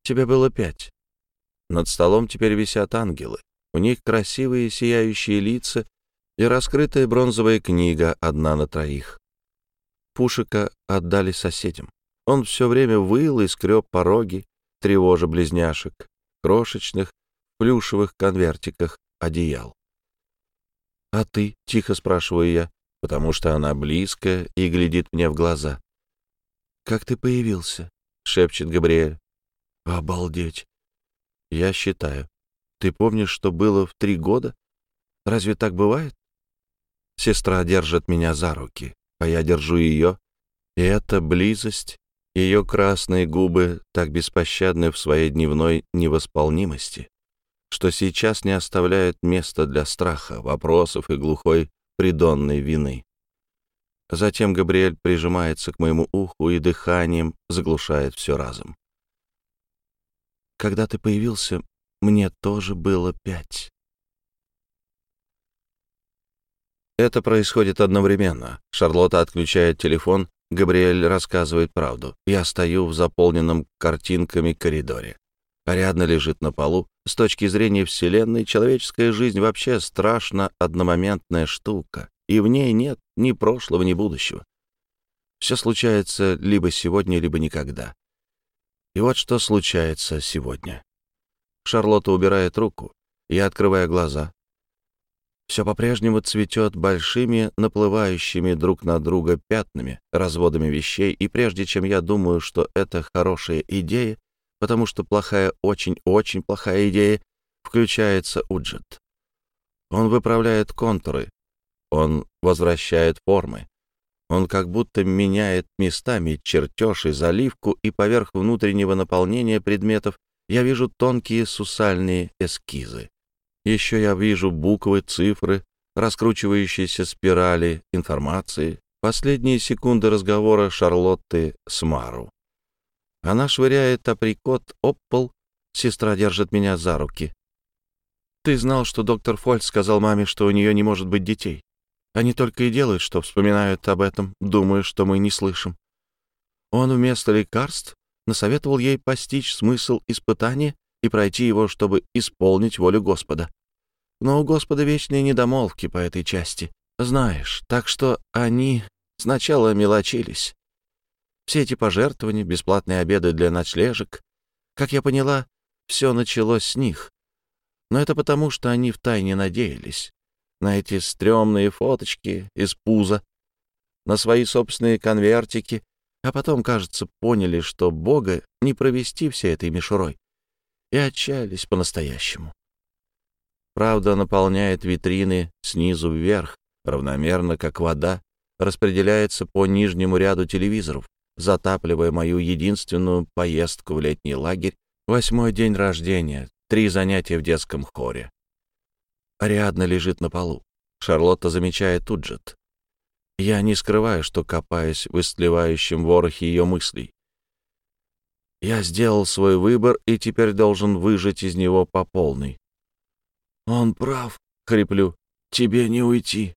Speaker 2: Тебе было пять. Над столом теперь висят ангелы. У них красивые сияющие лица и раскрытая бронзовая книга одна на троих. Пушика отдали соседям. Он все время выл и скреб пороги, тревожа близняшек, крошечных, плюшевых конвертиках одеял. «А ты?» — тихо спрашиваю я потому что она близко и глядит мне в глаза. «Как ты появился?» — шепчет Габриэль. «Обалдеть!» «Я считаю. Ты помнишь, что было в три года? Разве так бывает?» Сестра держит меня за руки, а я держу ее. И эта близость, ее красные губы так беспощадны в своей дневной невосполнимости, что сейчас не оставляют места для страха, вопросов и глухой придонной вины. Затем Габриэль прижимается к моему уху и дыханием заглушает все разом. Когда ты появился, мне тоже было пять. Это происходит одновременно. Шарлотта отключает телефон, Габриэль рассказывает правду. Я стою в заполненном картинками коридоре. Ариадна лежит на полу. С точки зрения Вселенной, человеческая жизнь вообще страшно одномоментная штука, и в ней нет ни прошлого, ни будущего. Все случается либо сегодня, либо никогда. И вот что случается сегодня. Шарлотта убирает руку. Я открываю глаза. Все по-прежнему цветет большими, наплывающими друг на друга пятнами, разводами вещей, и прежде чем я думаю, что это хорошая идея, потому что плохая, очень-очень плохая идея, включается Уджет. Он выправляет контуры, он возвращает формы, он как будто меняет местами чертеж и заливку, и поверх внутреннего наполнения предметов я вижу тонкие сусальные эскизы. Еще я вижу буквы, цифры, раскручивающиеся спирали информации, последние секунды разговора Шарлотты с Мару. Она швыряет априкот об сестра держит меня за руки. «Ты знал, что доктор Фольц сказал маме, что у нее не может быть детей. Они только и делают, что вспоминают об этом, думая, что мы не слышим. Он вместо лекарств насоветовал ей постичь смысл испытания и пройти его, чтобы исполнить волю Господа. Но у Господа вечные недомолвки по этой части, знаешь, так что они сначала мелочились. Все эти пожертвования, бесплатные обеды для ночлежек, как я поняла, все началось с них. Но это потому, что они втайне надеялись на эти стрёмные фоточки из пуза, на свои собственные конвертики, а потом, кажется, поняли, что Бога не провести всей этой мишурой, и отчаялись по-настоящему. Правда наполняет витрины снизу вверх, равномерно, как вода, распределяется по нижнему ряду телевизоров, затапливая мою единственную поездку в летний лагерь, восьмой день рождения, три занятия в детском хоре. Ариадна лежит на полу. Шарлотта замечает Уджет. Я не скрываю, что копаюсь в истлевающем ворохе ее мыслей. Я сделал свой выбор и теперь должен выжать из него по полной. «Он прав», — хриплю, — «тебе не уйти».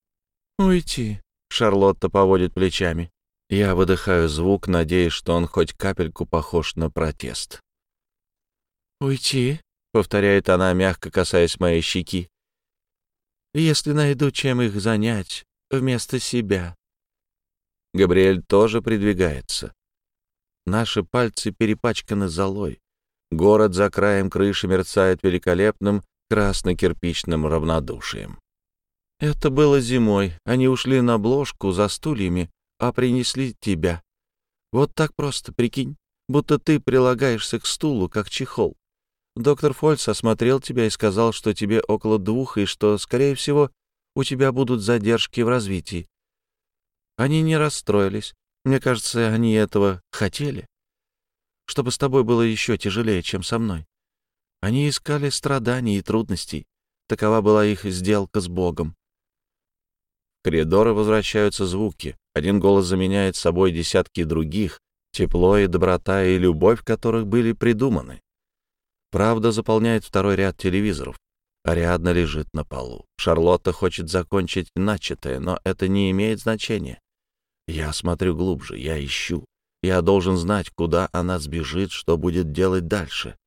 Speaker 2: «Уйти», — Шарлотта поводит плечами. Я выдыхаю звук, надеясь, что он хоть капельку похож на протест. «Уйти», — повторяет она, мягко касаясь моей щеки если найду чем их занять вместо себя. Габриэль тоже придвигается. Наши пальцы перепачканы золой. Город за краем крыши мерцает великолепным красно-кирпичным равнодушием. Это было зимой. Они ушли на бложку за стульями, а принесли тебя. Вот так просто, прикинь, будто ты прилагаешься к стулу, как чехол. Доктор Фольц осмотрел тебя и сказал, что тебе около двух, и что, скорее всего, у тебя будут задержки в развитии. Они не расстроились. Мне кажется, они этого хотели. Чтобы с тобой было еще тяжелее, чем со мной. Они искали страданий и трудностей. Такова была их сделка с Богом. В коридоры возвращаются звуки. Один голос заменяет собой десятки других. Тепло и доброта и любовь которых были придуманы. Правда заполняет второй ряд телевизоров. Ариадна лежит на полу. Шарлотта хочет закончить начатое, но это не имеет значения. Я смотрю глубже, я ищу. Я должен знать, куда она сбежит, что будет делать дальше.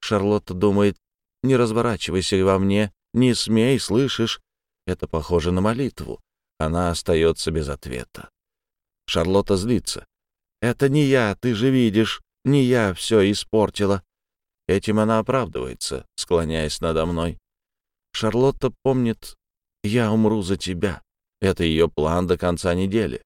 Speaker 2: Шарлотта думает, не разворачивайся во мне, не смей, слышишь? Это похоже на молитву. Она остается без ответа. Шарлотта злится. «Это не я, ты же видишь, не я все испортила. Этим она оправдывается, склоняясь надо мной. Шарлотта помнит «Я умру за тебя». Это ее план до конца недели.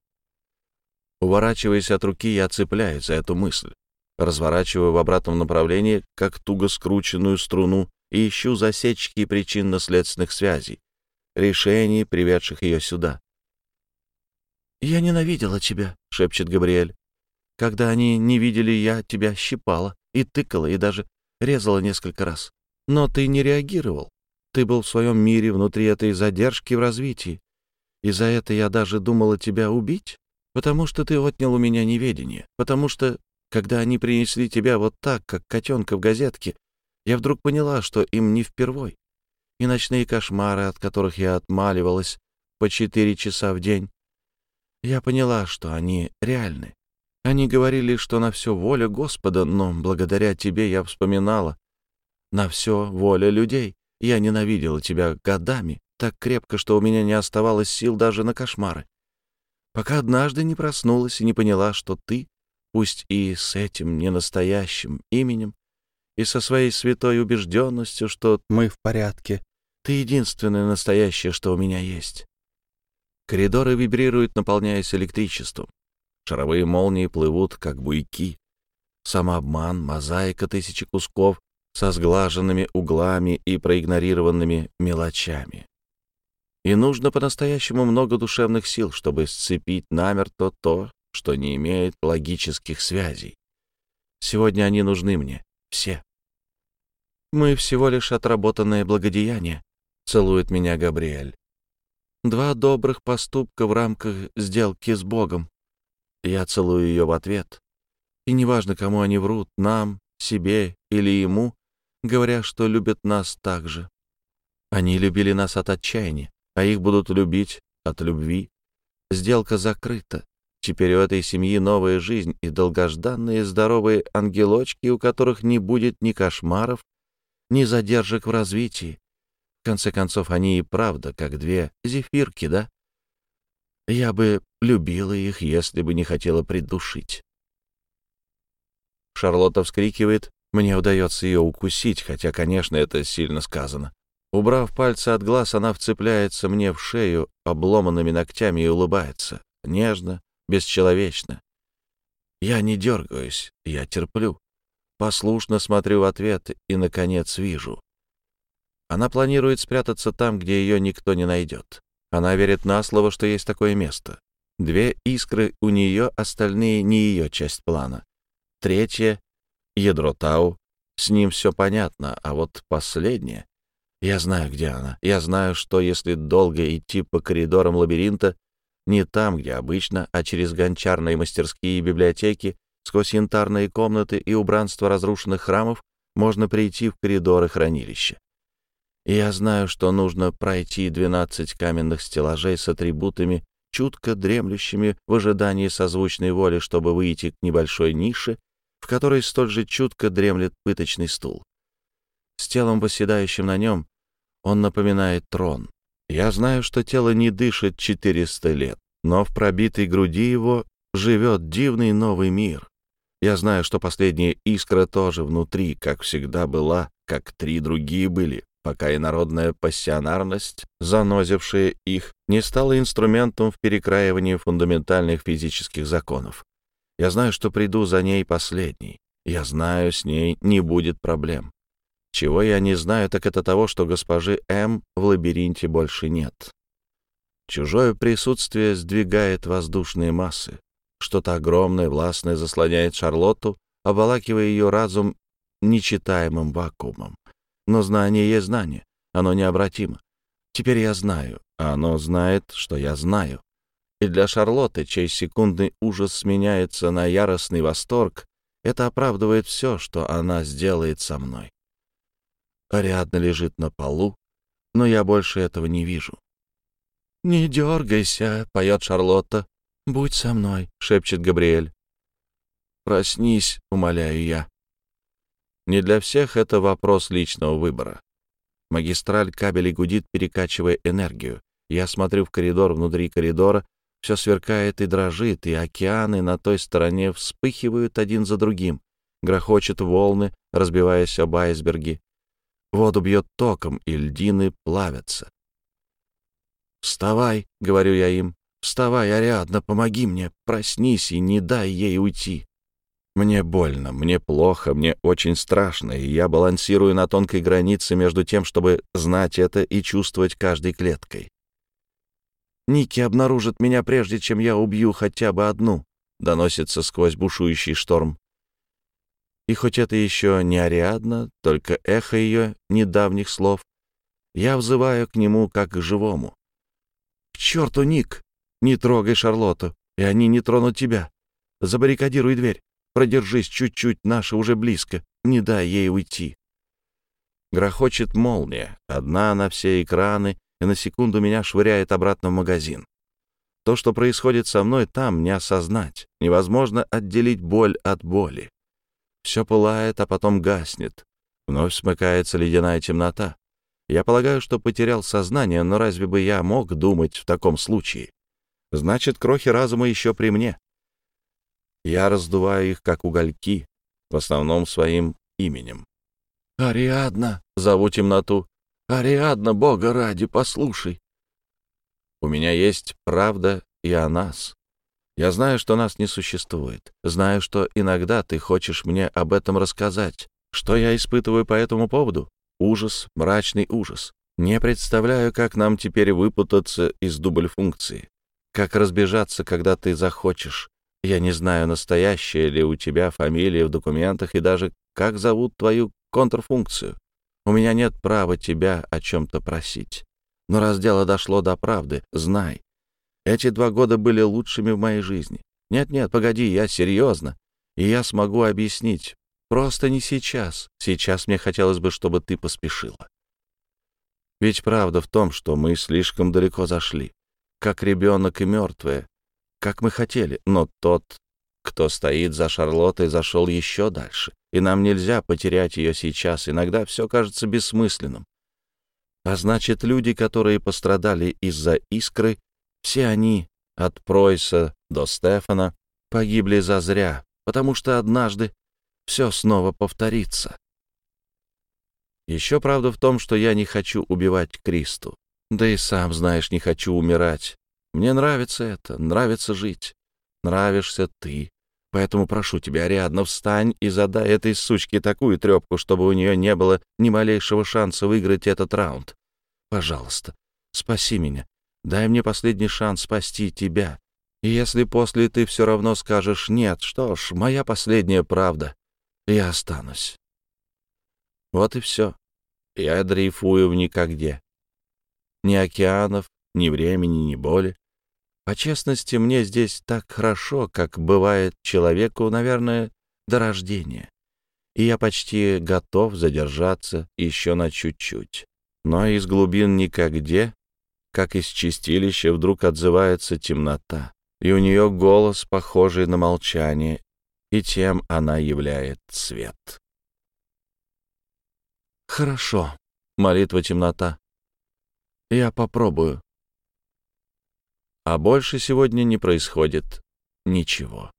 Speaker 2: Уворачиваясь от руки, я цепляюсь за эту мысль. Разворачиваю в обратном направлении, как туго скрученную струну, и ищу засечки причинно-следственных связей, решений, приведших ее сюда. «Я ненавидела тебя», — шепчет Габриэль. «Когда они не видели, я тебя щипала и тыкала, и даже резала несколько раз. Но ты не реагировал. Ты был в своем мире внутри этой задержки в развитии. И за это я даже думала тебя убить, потому что ты отнял у меня неведение, потому что, когда они принесли тебя вот так, как котенка в газетке, я вдруг поняла, что им не впервой. И ночные кошмары, от которых я отмаливалась по четыре часа в день, я поняла, что они реальны. Они говорили, что на все воля Господа, но благодаря тебе я вспоминала. На все воля людей. Я ненавидела тебя годами, так крепко, что у меня не оставалось сил даже на кошмары. Пока однажды не проснулась и не поняла, что ты, пусть и с этим ненастоящим именем, и со своей святой убежденностью, что мы в порядке, Ты единственное настоящее, что у меня есть. Коридоры вибрируют, наполняясь электричеством. Шаровые молнии плывут, как буйки. Самообман, мозаика тысячи кусков со сглаженными углами и проигнорированными мелочами. И нужно по-настоящему много душевных сил, чтобы сцепить намертво то, что не имеет логических связей. Сегодня они нужны мне, все. Мы всего лишь отработанное благодеяние, целует меня Габриэль. Два добрых поступка в рамках сделки с Богом. Я целую ее в ответ. И неважно, кому они врут, нам, себе или ему, говоря, что любят нас так же. Они любили нас от отчаяния, а их будут любить от любви. Сделка закрыта. Теперь у этой семьи новая жизнь и долгожданные здоровые ангелочки, у которых не будет ни кошмаров, ни задержек в развитии. В конце концов, они и правда как две зефирки, да? Я бы любила их, если бы не хотела придушить. Шарлотта вскрикивает. Мне удается ее укусить, хотя, конечно, это сильно сказано. Убрав пальцы от глаз, она вцепляется мне в шею обломанными ногтями и улыбается. Нежно, бесчеловечно. Я не дергаюсь, я терплю. Послушно смотрю в ответ и, наконец, вижу. Она планирует спрятаться там, где ее никто не найдет. Она верит на слово, что есть такое место. Две искры у нее, остальные не ее часть плана. Третье — ядро Тау. С ним все понятно, а вот последнее... Я знаю, где она. Я знаю, что если долго идти по коридорам лабиринта, не там, где обычно, а через гончарные мастерские и библиотеки, сквозь янтарные комнаты и убранство разрушенных храмов, можно прийти в коридоры хранилища. И я знаю, что нужно пройти 12 каменных стеллажей с атрибутами, чутко дремлющими в ожидании созвучной воли, чтобы выйти к небольшой нише, в которой столь же чутко дремлет пыточный стул. С телом, восседающим на нем, он напоминает трон. Я знаю, что тело не дышит 400 лет, но в пробитой груди его живет дивный новый мир. Я знаю, что последняя искра тоже внутри, как всегда была, как три другие были, пока и народная пассионарность, занозившая их, не стала инструментом в перекраивании фундаментальных физических законов. Я знаю, что приду за ней последней. Я знаю, с ней не будет проблем. Чего я не знаю, так это того, что госпожи М в лабиринте больше нет. Чужое присутствие сдвигает воздушные массы. Что-то огромное, властное заслоняет Шарлотту, обволакивая ее разум нечитаемым вакуумом. Но знание есть знание, оно необратимо. Теперь я знаю, а оно знает, что я знаю. И для Шарлотты, чей секундный ужас сменяется на яростный восторг, это оправдывает все, что она сделает со мной. Ариадна лежит на полу, но я больше этого не вижу. «Не дергайся», — поет Шарлотта. «Будь со мной», — шепчет Габриэль. «Проснись», — умоляю я. Не для всех это вопрос личного выбора. Магистраль кабелей гудит, перекачивая энергию. Я смотрю в коридор внутри коридора, все сверкает и дрожит, и океаны на той стороне вспыхивают один за другим. Грохочут волны, разбиваясь об айсберги. Воду бьет током, и льдины плавятся. «Вставай», — говорю я им, — «вставай, Ариадна, помоги мне, проснись и не дай ей уйти». Мне больно, мне плохо, мне очень страшно, и я балансирую на тонкой границе между тем, чтобы знать это и чувствовать каждой клеткой. «Ники обнаружит меня, прежде чем я убью хотя бы одну», — доносится сквозь бушующий шторм. И хоть это еще не Ариадна, только эхо ее недавних слов, я взываю к нему как к живому. «К черту, Ник! Не трогай Шарлотту, и они не тронут тебя. Забаррикадируй дверь. Продержись чуть-чуть, наша уже близко. Не дай ей уйти». Грохочет молния, одна на все экраны, и на секунду меня швыряет обратно в магазин. То, что происходит со мной там, не осознать. Невозможно отделить боль от боли. Все пылает, а потом гаснет. Вновь смыкается ледяная темнота. Я полагаю, что потерял сознание, но разве бы я мог думать в таком случае? Значит, крохи разума еще при мне. Я раздуваю их, как угольки, в основном своим именем. «Ариадна!» — зову темноту. Ариадна, Бога ради, послушай. У меня есть правда и о нас. Я знаю, что нас не существует. Знаю, что иногда ты хочешь мне об этом рассказать. Что я испытываю по этому поводу? Ужас, мрачный ужас. Не представляю, как нам теперь выпутаться из дубль-функции. Как разбежаться, когда ты захочешь. Я не знаю, настоящая ли у тебя фамилия в документах и даже как зовут твою контрфункцию. У меня нет права тебя о чем-то просить. Но раз дело дошло до правды, знай. Эти два года были лучшими в моей жизни. Нет-нет, погоди, я серьезно. И я смогу объяснить. Просто не сейчас. Сейчас мне хотелось бы, чтобы ты поспешила. Ведь правда в том, что мы слишком далеко зашли. Как ребенок и мертвые. Как мы хотели. Но тот, кто стоит за Шарлоттой, зашел еще дальше. И нам нельзя потерять ее сейчас. Иногда все кажется бессмысленным. А значит, люди, которые пострадали из-за искры, все они, от Пройса до Стефана, погибли зазря, потому что однажды все снова повторится. Еще правда в том, что я не хочу убивать Кристу. Да и сам, знаешь, не хочу умирать. Мне нравится это, нравится жить. Нравишься ты. Поэтому прошу тебя, Ариадна, встань и задай этой сучке такую трепку, чтобы у нее не было ни малейшего шанса выиграть этот раунд. Пожалуйста, спаси меня. Дай мне последний шанс спасти тебя. И если после ты все равно скажешь «нет», что ж, моя последняя правда. Я останусь. Вот и все. Я дрейфую в никогде. Ни океанов, ни времени, ни боли. По честности, мне здесь так хорошо, как бывает человеку, наверное, до рождения. И я почти готов задержаться еще на чуть-чуть. Но из глубин никогде как из чистилища вдруг отзывается темнота, и у нее голос, похожий на молчание, и тем она являет свет. «Хорошо, молитва темнота. Я попробую». А больше сегодня не происходит ничего.